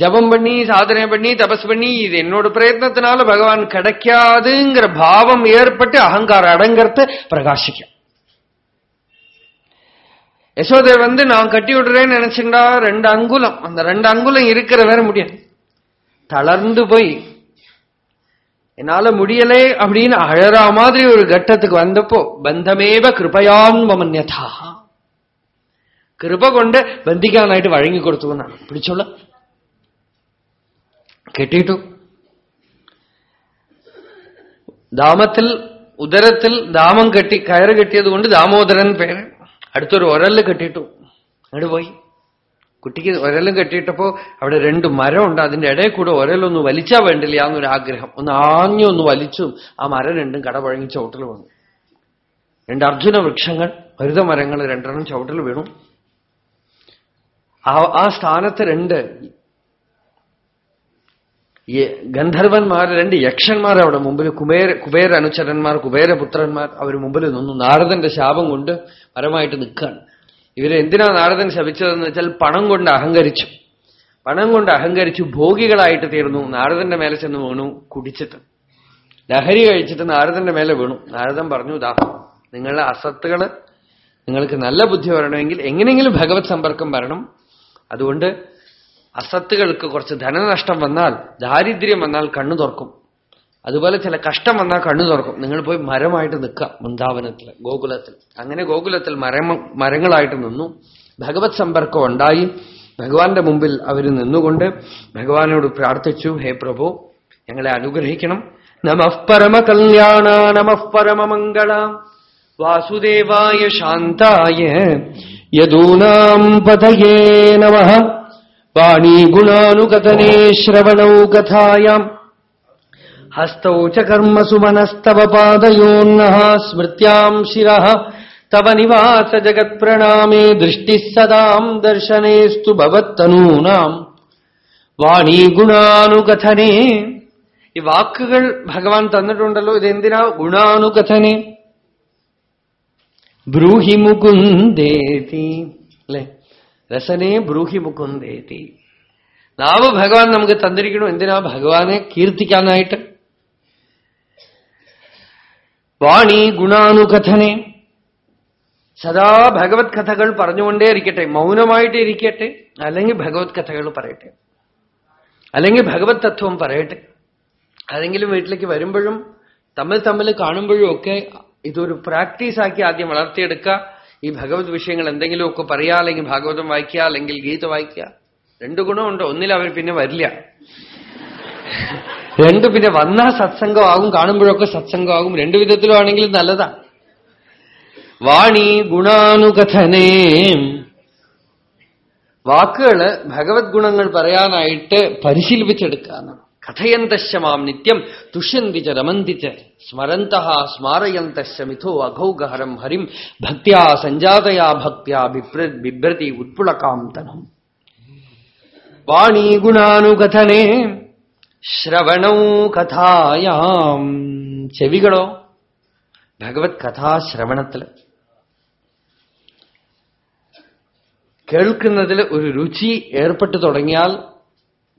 ஜபம் பண்ணி சாதனை பண்ணி தபஸ் பண்ணி இது என்னோட பிரயத்னத்தினால பகவான் கிடைக்காதுங்கிற பாவம் ஏற்பட்டு அகங்காரம் அடங்கறத பிரகாசிக்கும். யசோதர் வந்து நான் கட்டி விடுறேன்னு நினைச்சுட்டா ரெண்டு அங்குலம். அந்த ரெண்டு அங்குலம் இருக்கிற வேற முடியாது. தளர்ந்து போய் என்னால முடியலே அப்படின்னு அழறா மாதிரி ஒரு கட்டத்துக்கு வந்தப்போ பந்தமேவ கிருபயான் மமன்யதா கிருப கொண்டு பந்திக்கானாயிட்டு வழங்கி கொடுத்துவோம் நான் இப்படி சொல்ல. கெட்டிட்டு. தாமத்தில் உதரத்தில் தாமம் கட்டி கயறு கட்டியது கொண்டு தாமோதரன் பேர். அடுத்த ஒரு உரல்ல கட்டிட்டோம் நடு போய். കുട്ടിക്ക് ഒരലും കെട്ടിയിട്ടപ്പോ അവിടെ രണ്ട് മരമുണ്ട് അതിന്റെ ഇടയിൽ കൂടെ ഒരലൊന്ന് വലിച്ചാ വേണ്ടില്ല എന്നൊരു ആഗ്രഹം. ഒന്ന് ആഞ്ഞു ഒന്ന് വലിച്ചു ആ മരം രണ്ടും കടപഴങ്ങി ചവിട്ടിൽ വന്നു. രണ്ട് അർജുന വൃക്ഷങ്ങൾ ഹരിത മരങ്ങൾ രണ്ടെണ്ണം ചവിട്ടിൽ വീണു. ആ സ്ഥാനത്ത് രണ്ട് ഗന്ധർവന്മാർ രണ്ട് യക്ഷന്മാർ അവിടെ മുമ്പിൽ കുബേര കുബേര അനുചരന്മാർ കുബേരപുത്രന്മാർ അവർ മുമ്പിൽ നിന്നു നാരദന്റെ ശാപം കൊണ്ട് പരമായിട്ട് നിൽക്കുകയാണ്. ഇവരെ എന്തിനാ നാരദൻ ശപിച്ചതെന്ന് വെച്ചാൽ പണം കൊണ്ട് അഹങ്കരിച്ചു. പണം കൊണ്ട് അഹങ്കരിച്ചു ഭോഗികളായിട്ട് തീർന്നു. നാരദന്റെ മേലെ ചെന്ന് വീണു കുടിച്ചിട്ട്. ലഹരി കഴിച്ചിട്ട് നാരദന്റെ മേലെ വീണു. നാരദൻ പറഞ്ഞു ദാ നിങ്ങളുടെ അസത്തുകൾ നിങ്ങൾക്ക് നല്ല ബുദ്ധി വരണമെങ്കിൽ എങ്ങനെയെങ്കിലും ഭഗവത് സമ്പർക്കം വരണം. അതുകൊണ്ട് അസത്തുകൾക്ക് കുറച്ച് ധനനഷ്ടം വന്നാൽ ദാരിദ്ര്യം വന്നാൽ കണ്ണു തുറക്കും. അതുപോലെ ചില കഷ്ടം വന്നാൽ കണ്ണു തുറക്കും. നിങ്ങൾ പോയി മരമായിട്ട് നിൽക്കുക വൃന്ദാവനത്തിൽ ഗോകുലത്തിൽ. അങ്ങനെ ഗോകുലത്തിൽ മരം മരങ്ങളായിട്ട് നിന്നു. ഭഗവത് സമ്പർക്കം ഉണ്ടായി. ഭഗവാന്റെ മുമ്പിൽ അവർ നിന്നുകൊണ്ട് ഭഗവാനോട് പ്രാർത്ഥിച്ചു ഹേ പ്രഭു ഞങ്ങളെ അനുഗ്രഹിക്കണം. നമഃ പരമ കല്യാണ നമഃ പരമമംഗള. വാസുദേവായ ശാന്തായ യദൂനാം പതയേ നമ. വാണീ ഗുണാനുകഥനേ ശ്രവണൗ കഥായാം ഹസ്തൗ ച കർമ്മസു മനസ്തവ പാദയോന്നഃ സ്മൃത്യാം ശിരഃ തവ നിവാസ ജഗത്പ്രണാമേ ദൃഷ്ടി സദാം ദർശനേസ്തു ഭവത്തനൂനാം വാണീ ഗുണാനുകഥനേ ഈ വാക്കുകൾ ഭഗവാൻ തന്നിട്ടുണ്ടല്ലോ ഇതെന്തിനാ? ഗുണാനുകഥനെ. ബ്രൂഹി മുകുന്ദേതി. അല്ലെ? രസനെ ബ്രൂഹി മുകുന്ദേതി. നാവ് ഭഗവാൻ നമുക്ക് തന്നിരിക്കണം എന്തിനാ? ഭഗവാനെ കീർത്തിക്കാനായിട്ട്. വാണി ഗുണാനുകഥനെ. സദാ ഭഗവത് കഥകൾ പറഞ്ഞുകൊണ്ടേ ഇരിക്കട്ടെ. മൗനമായിട്ട് ഇരിക്കട്ടെ. അല്ലെങ്കിൽ ഭഗവത് കഥകൾ പറയട്ടെ. അല്ലെങ്കിൽ ഭഗവത് തത്വം പറയട്ടെ. ആരെങ്കിലും വീട്ടിലേക്ക് വരുമ്പോഴും തമ്മിൽ തമ്മിൽ കാണുമ്പോഴും ഒക്കെ ഇതൊരു പ്രാക്ടീസാക്കി ആദ്യം വളർത്തിയെടുക്കുക. ഈ ഭഗവത് വിഷയങ്ങൾ എന്തെങ്കിലുമൊക്കെ പറയാ അല്ലെങ്കിൽ ഭാഗവതം വായിക്കുക അല്ലെങ്കിൽ ഗീത വായിക്കുക. രണ്ടു ഗുണമുണ്ട്. ഒന്നിൽ അവർ പിന്നെ വരില്ല. രണ്ടു പിന്നെ വന്നാ സത്സംഗമാകും കാണുമ്പോഴൊക്കെ സത്സംഗമാകും. രണ്ടു വിധത്തിലും ആണെങ്കിലും നല്ലതാ. വാണി ഗുണാനുകഥനേ. വാക്കുകൾ ഭഗവത് ഗുണങ്ങൾ പറയാനായിട്ട് പരിശീലിപ്പിച്ചെടുക്കാന്നാണ് കഥയന്തശമാം നിത്യം തുഷ്യന്തിച്ച് രമന്തിച്ച് സ്മരന്ത സ്മാരയന്തശ്ച മിഥോ അഘൗഗഹരം ഹരിം ഭക്യാ സഞ്ജാതയാ ഭക്യാ ബിഭ്ര ബിഭ്രതി ഉത്പുളകാം തനം വാണി ഗുണാനുകഥനേ. ശ്രവണൗ കഥായാം. ചെവികളോ? ഭഗവത് കഥാശ്രവണത്തിൽ കേൾക്കുന്നതിൽ ഒരു രുചി ഏർപ്പെട്ടു തുടങ്ങിയാൽ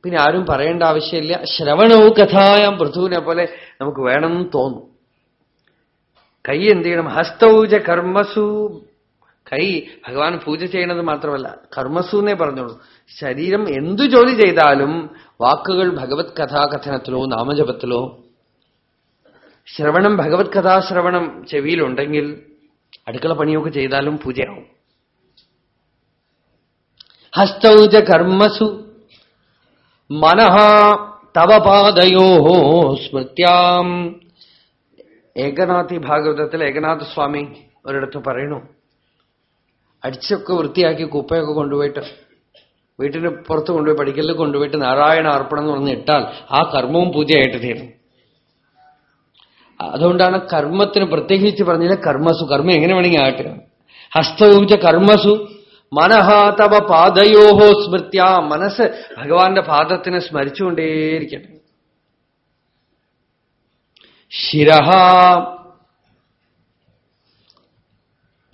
പിന്നെ ആരും പറയേണ്ട ആവശ്യമില്ല. ശ്രവണവും കഥായാം പൃഥുവിനെ പോലെ നമുക്ക് വേണമെന്ന് തോന്നും. കൈ എന്ത് ചെയ്യണം? ഹസ്തൗജ കർമ്മസു കൈ ഭഗവാൻ പൂജ ചെയ്യണത് മാത്രമല്ല കർമ്മസൂന്നേ പറഞ്ഞോളൂ. ശരീരം എന്തു ജോലി ചെയ്താലും വാക്കുകൾ ഭഗവത് കഥാകഥനത്തിലോ നാമജപത്തിലോ ശ്രവണം ഭഗവത് കഥാശ്രവണം ചെവിയിലുണ്ടെങ്കിൽ അടുക്കള പണിയൊക്കെ ചെയ്താലും പൂജയാവും. ഹസ്തൗജ കർമ്മസു മനഃ തവ പാദയോ സ്മൃത്യാം. ഏകനാഥി ഭാഗവതത്തിൽ ഏകനാഥ സ്വാമി ഒരിടത്ത് പറയണു അടിച്ചൊക്കെ വൃത്തിയാക്കി കുപ്പയൊക്കെ കൊണ്ടുപോയിട്ട് വീട്ടിന് പുറത്ത് കൊണ്ടുപോയി പഠിക്കലിൽ കൊണ്ടുപോയിട്ട് നാരായണ അർപ്പണം എന്ന് പറഞ്ഞ് ഇട്ടാൽ ആ കർമ്മവും പൂജയായിട്ട് തീരും. അതുകൊണ്ടാണ് കർമ്മത്തിന് പ്രത്യേകിച്ച് പറഞ്ഞത് കർമ്മസു. കർമ്മം എങ്ങനെ വേണമെങ്കിൽ ആകട്ടെ. ഹസ്തൗച കർമ്മസു. മനഹാതവ തവ പാദയോഹോ സ്മൃത്യ. മനസ്സ് ഭഗവാന്റെ പാദത്തിനെ സ്മരിച്ചുകൊണ്ടേയിരിക്കട്ടെ. ശിരഹ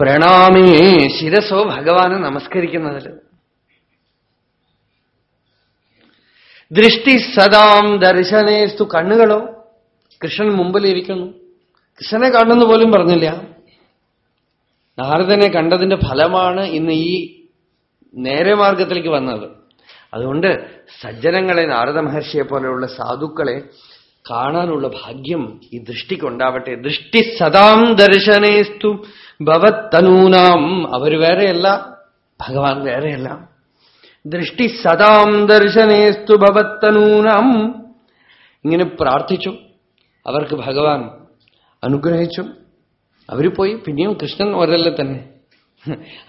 പ്രണാമേ ശിരസോ ഭഗവാന് നമസ്കരിക്കുന്നതിൽ ദൃഷ്ടി സദാം ദർശനേസ്തു കണ്ണുകളോ. കൃഷ്ണൻ മുമ്പിലിരിക്കുന്നു. കൃഷ്ണനെ കാണുന്നു പോലും പറഞ്ഞില്ല. നാരദനെ കണ്ടതിന്റെ ഫലമാണ് ഇന്ന് ഈ നേരെ മാർഗത്തിലേക്ക് വന്നത്. അതുകൊണ്ട് സജ്ജനങ്ങളെ നാരദ മഹർഷിയെ പോലെയുള്ള സാധുക്കളെ കാണാനുള്ള ഭാഗ്യം ഈ ദൃഷ്ടിക്കുണ്ടാവട്ടെ. ദൃഷ്ടി സദാം ദർശനേസ്തു ഭവത്തനൂനാം. അവർ വേറെയല്ല ഭഗവാൻ വേറെയല്ല. ദൃഷ്ടി സദാം ദർശനേസ്തു ഭവത്തനൂനാം. ഇങ്ങനെ പ്രാർത്ഥിച്ചു. അവർക്ക് ഭഗവാൻ അനുഗ്രഹിച്ചു. അവർ പോയി. പിന്നെയും കൃഷ്ണൻ ഒരല്ല തന്നെ.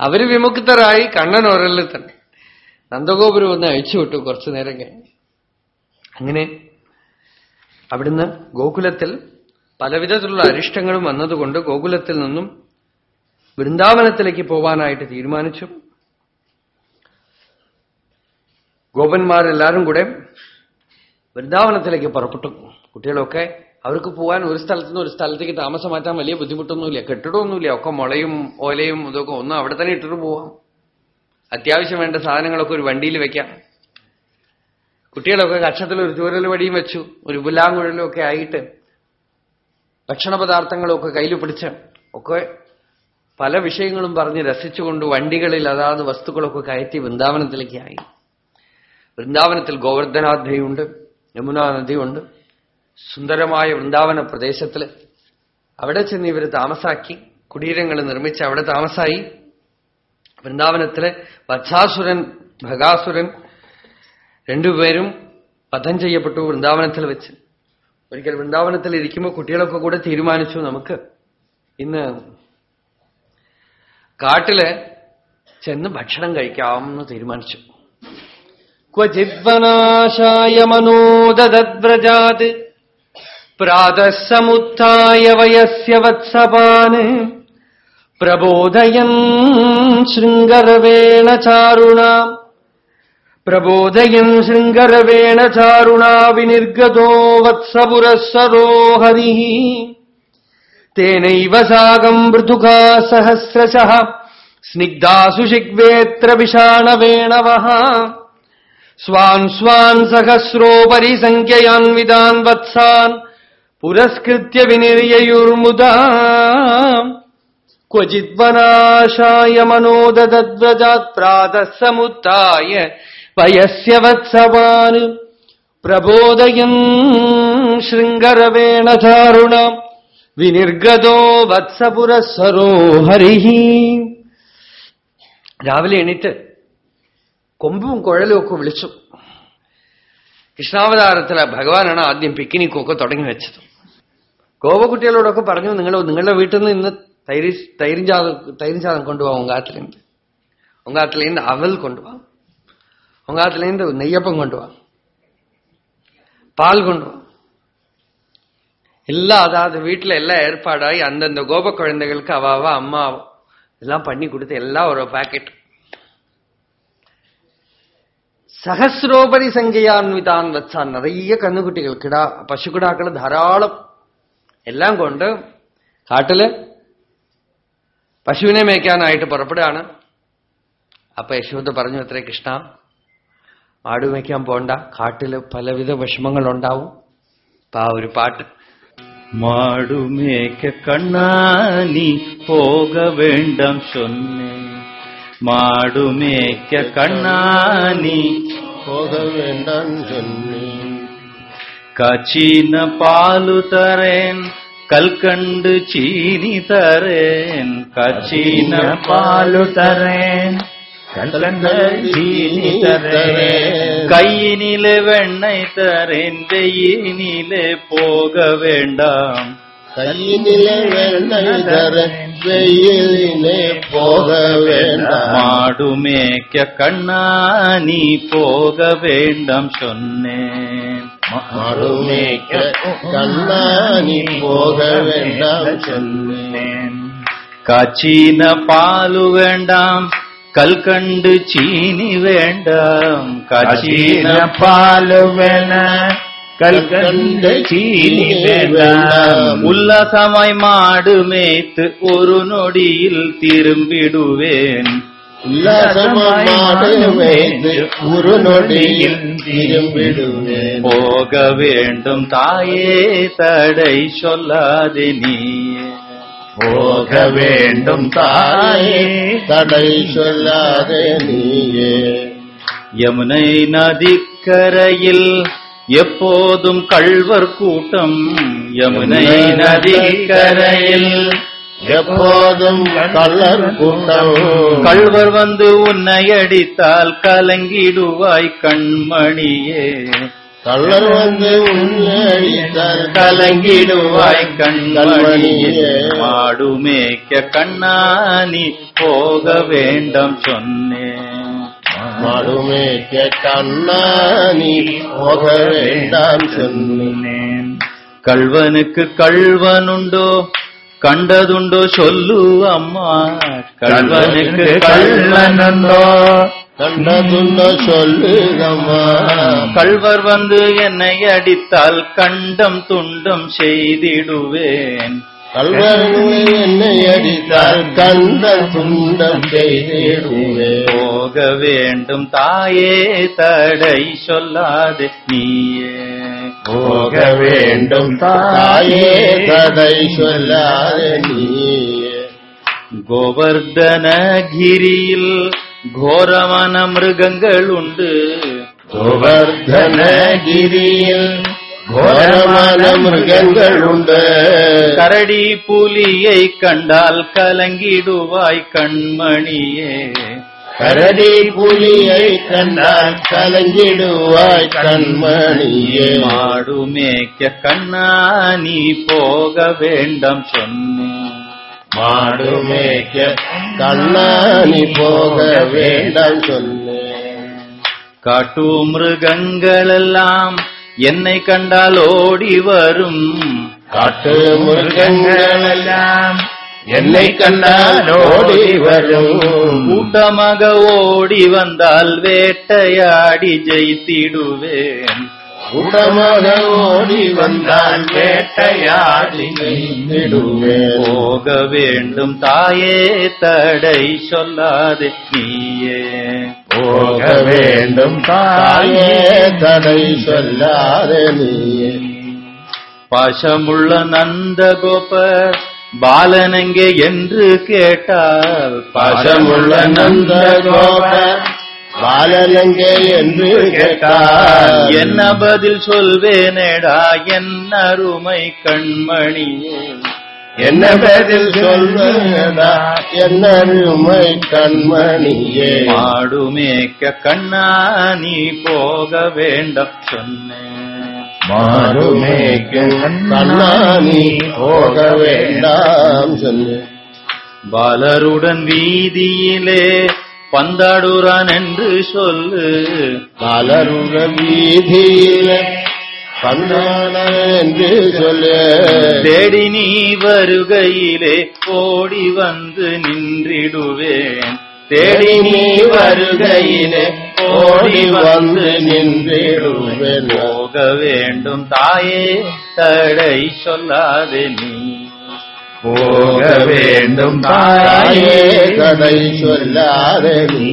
അവർ വിമുക്തരായി കണ്ണൻ ഒരല്ല തന്നെ. നന്ദഗോപുരം ഒന്ന് അഴിച്ചുവിട്ടു കുറച്ചു നേരം കഴിഞ്ഞ്. അങ്ങനെ അവിടുന്ന് ഗോകുലത്തിൽ പലവിധത്തിലുള്ള അരിഷ്ടങ്ങളും വന്നതുകൊണ്ട് ഗോകുലത്തിൽ നിന്നും വൃന്ദാവനത്തിലേക്ക് പോവാനായിട്ട് തീരുമാനിച്ചു. ഗോപന്മാരെല്ലാരും കൂടെ വൃന്ദാവനത്തിലേക്ക് പുറപ്പെട്ടു. കുട്ടികളൊക്കെ അവർക്ക് പോകാൻ ഒരു സ്ഥലത്തു നിന്ന് ഒരു സ്ഥലത്തേക്ക് താമസം മാറ്റാൻ വലിയ ബുദ്ധിമുട്ടൊന്നുമില്ല. കെട്ടിടമൊന്നുമില്ല. ഒക്കെ മുളയും ഓലയും ഇതൊക്കെ ഒന്നും അവിടെ തന്നെ ഇട്ടിട്ട് പോവാം. അത്യാവശ്യം വേണ്ട സാധനങ്ങളൊക്കെ ഒരു വണ്ടിയിൽ വെക്കാം. കുട്ടികളൊക്കെ കക്ഷത്തിൽ ഒരു ചൂരൽ വടിയും വെച്ചു. ഒരു പുല്ലാങ്കുഴലും ഒക്കെ ആയിട്ട് ഭക്ഷണ പദാർത്ഥങ്ങളൊക്കെ കയ്യിൽ പിടിച്ച് ഒക്കെ പല വിഷയങ്ങളും പറഞ്ഞ് രസിച്ചുകൊണ്ട് വണ്ടികളിൽ അതാത് വസ്തുക്കളൊക്കെ കയറ്റി വൃന്ദാവനത്തിലേക്ക് ആയി. വൃന്ദാവനത്തിൽ ഗോവർദ്ധനാധ്യയുണ്ട് യമുനാ നദിയുണ്ട് സുന്ദരമായ വൃന്ദാവന പ്രദേശത്തിൽ അവിടെ ചെന്ന് ഇവർ താമസാക്കി കുടീരങ്ങൾ നിർമ്മിച്ച് അവിടെ താമസായി. വൃന്ദാവനത്തിലെ വത്സാസുരൻ ഭഗാസുരൻ രണ്ടുപേരും വധം ചെയ്യപ്പെട്ടു വൃന്ദാവനത്തിൽ വെച്ച്. ഒരിക്കൽ വൃന്ദാവനത്തിൽ ഇരിക്കുമ്പോൾ കുട്ടികളൊക്കെ കൂടെ തീരുമാനിച്ചു നമുക്ക്. ഇന്ന് കാട്ടിൽ ചെന്ന് ഭക്ഷണം കഴിക്കാമെന്ന് തീരുമാനിച്ചു. ക്വചിദ്വനാശായ മനോദ്രജാത് പ്രാതസമുത്ഥായ വയസ്യ വത്സപാന് പ്രബോധയൻ ശൃംഗരവേണ ചാരുണാം. പ്രബോധയൻ ശൃംഗരവേണ ചാരുണാ വിനിർഗതോ വത്സപുരസ്സരോ ഹരി. തേനൈവ സാകം മൃദുകാ സഹസ്രശ. സ്നിഗ്ധാസു ശിഗ്വേത്ര വിഷാണവേണവ സ്വാൻ സ്വാൻ സഹസ്രോപരി സംഖ്യയാൻവിതാൻ വത്സാൻ. പുരസ്കൃത്യ വിനിർയയുർമുദാ. ക്വചിദ്വനാശായ മനോദദ്വജാത് സമുത്തായ വയസ്യ വത്സവാന് പ്രബോധയൻ ശൃംഗരവേണധാരുണം വിനിർഗതോ വത്സപുരസ്വരോ ഹരിഹി രാവിലെ എണീറ്റ് കൊമ്പും കുഴലും ഒക്കെ വിളിച്ചു. കൃഷ്ണാവതാരത്തിലെ ഭഗവാനാണ് ആദ്യം പിക്നിക്കൊക്കെ തുടങ്ങി വെച്ചത്. ഗോപകുട്ടികളോടൊക്കെ പറഞ്ഞു നിങ്ങൾ നിങ്ങളുടെ വീട്ടിൽ നിന്ന് ഇന്ന് തൈരി തൈരിഞ്ചാതം തൈരിഞ്ചാതം കൊണ്ടുപോകാം ഉങ്കാത്തിലേന്ത് ഉങ്കാത്തിലേന്ത് അവൽ കൊണ്ടുപോകാം ഉങ്കാത്തിലേന്ത് നെയ്യപ്പം കൊണ്ടുപോകാം പാൽ കൊണ്ടുപോകാം எல்லாம் அதாவது வீட்டுல எல்லாம் ஏற்பாடாகி அந்தந்த கோப குழந்தைகளுக்கு அவ அவ அம்மா எல்லாம் பண்ணி கொடுத்து எல்லாம் ஒரு பாக்கெட் സഹസ്രോപരി സംഖ്യയാൻവിതാൻ വച്ചാൻ നിറയെ കന്നുകുട്ടികൾ കിടാ പശുക്കിടാക്കൾ ധാരാളം എല്ലാം കൊണ്ട് കാട്ടില് പശുവിനെ മേയ്ക്കാനായിട്ട് പുറപ്പെടുകയാണ് അപ്പൊ യശോദ പറഞ്ഞു അത്രേ കൃഷ്ണ ആട് മേയ്ക്കാൻ പോണ്ട കാട്ടില് പലവിധ വിഷമങ്ങളുണ്ടാവും അപ്പൊ ആ ഒരു പാട്ട് மாடுமேக்க கண்ணானி போக வேண்டாம் சொன்னேன் மாடுமேக்க கண்ணானி போக வேண்டாம் சொன்னேன் காச்சின பாலு தரேன் கல்கண்டு சீனி தரேன் காச்சின பாலு தரேன். சீனி தரேன் கையினிலே வெண்ணெய் தரேன் வெயினிலே போக வேண்டாம். கையினிலே வெண்ணெய் தர வெயிலிலே போக வேண்டாம். மாடு மேய்க்க கண்ணா நீ போக வேண்டாம் சொன்னேன். மாடுமேய்க்க கண்ணா நீ போக வேண்டாம் சொன்னேன். காச்சின பாலு வேண்டாம் கல்கண்டு சீனி வேண்டாம் கச்சீன பால் வேண கல்கண்டு சீனி வேண்டாம். உல்லாசமாய் மாடு மேய்த்து ஒரு நொடியில் திரும்பிடுவேன். உல்லாசமாய் மாடு மேய்த்து ஒரு நொடியில் திரும்பிடுவேன். போக வேண்டும் தாயே தடை சொல்லாதே நீ. போக வேண்டும் தாயே. தடை சொல்லாதே நீயே. யமுனை நதிக்கரையில் எப்போதும் கள்வர் கூட்டம். யமுனை நதிக்கரையில் எப்போதும் கள்ளர் கூட்டம். கள்வர் வந்து உன்னை அடித்தால் கலங்கிடுவாய் கண்மணியே. கள்ளர் வந்து உன்னழித்தார் கலங்கிடுவாய் கண்மணியே. மாடுமேக்க கண்ணானி போக வேண்டாம் சொன்னேன் மாடுமேக்க கண்ணானி போக வேண்டாம் சொன்னேன் கல்வனுக்கு கல்வனுண்டோ கண்டதுண்டோ சொல்லு அம்மா. கல்வனுக்கு கல்வனுண்டோ கண்டதுண்ட சொல்லுதம்மா கள்வர் வந்து என்னை அடித்தால் கண்டம் துண்டம் செய்திடுவேன். கல்வர் என்னை அடித்தால் கண்ட துண்டம் செய்திடுவே போக வேண்டும் தாயே தடை சொல்லாதே நீயே. போக வேண்டும் தாயே தடை சொல்லாத நீயே. கோவர்தனகிரியில் ഘോരവന മൃഗങ്ങളുണ്ട് ഗോവർദ്ധനഗിരിയിൽ ഘോരവന മൃഗങ്ങളുണ്ട് കരടി പുലിയെ കണ്ടാൽ കലങ്കിടുവായി കൺമണിയേ கரடி புலியை கண்டால் கலங்கிடுவாய் கண்மணியே மாடு மேய்க்க கண்ணா நீ போக வேண்டாம் சொன்னேன் மாடு மேய்க்க கண்ணாணி போக வேண்டாம் சொல்லு. காட்டு மிருகங்களெல்லாம் என்னை கண்டால் ஓடி வரும். காட்டு மிருகங்களெல்லாம் என்னை கண்டால் ஓடி வரும். கூட்டமாக ஓடி வந்தால் வேட்டையாடி ஜெயித்திடுவேன். கூட்டமாக ஓடி வந்தால் வேட்டையாடி விடுவேன் போக வேண்டும் தாயே தடை சொல்லாதே நீயே. போக வேண்டும் தாயே தடை சொல்லாத நீயே. பாசமுள்ள நந்தகோபர் பாலனெங்கே என்று கேட்டால் பாசமுள்ள நந்த கோப பாலனங்கே என்று கேட்டார். என்ன பதில் சொல்வேனேடா என் அருமை கண்மணியே என்ன பதில் சொல்வதா என்னருமை கண்மணியே. மாடு மேய்க்க கண்ணா நீ போக வேண்டாம் சொன்னேன் மாறுமேக்கும் கண்ணாணி போக வேண்டாம் சொன்னேன் பாலருடன் வீதியிலே பந்தாடுறான் என்று சொல்லு. மலருட வீதியில என்று சொல்லு. தேடி நீ வருகையிலே ஓடி வந்து நின்றிடுவேன். தேடி நீ வருகையிலே ஓடி வந்து நின்றிடுவேன். போக வேண்டும். தாயே தடை சொல்லாதே நீ. போக வேண்டும் தாயே. கடை சொல்லாத நீ.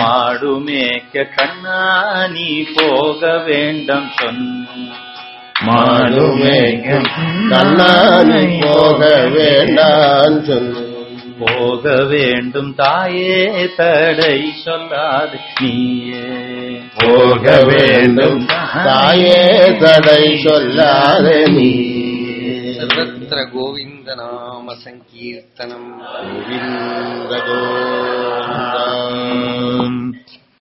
மாடு மேய்க்க கண்ணா நீ போக வேண்டாம் சொன்ன மாடுமேக்கும் கண்ணாணி போக வேண்டாம் சொன்னேன் போக வேண்டும் தாயே தடை சொல்லாது நீயே. போக வேண்டும் தாயே தடை சொல்லாத நீ. സർവത്ര ഗോവിന്ദനാമ സങ്കീർത്തനം ഗോവിന്ദ ഗോവിന്ദ.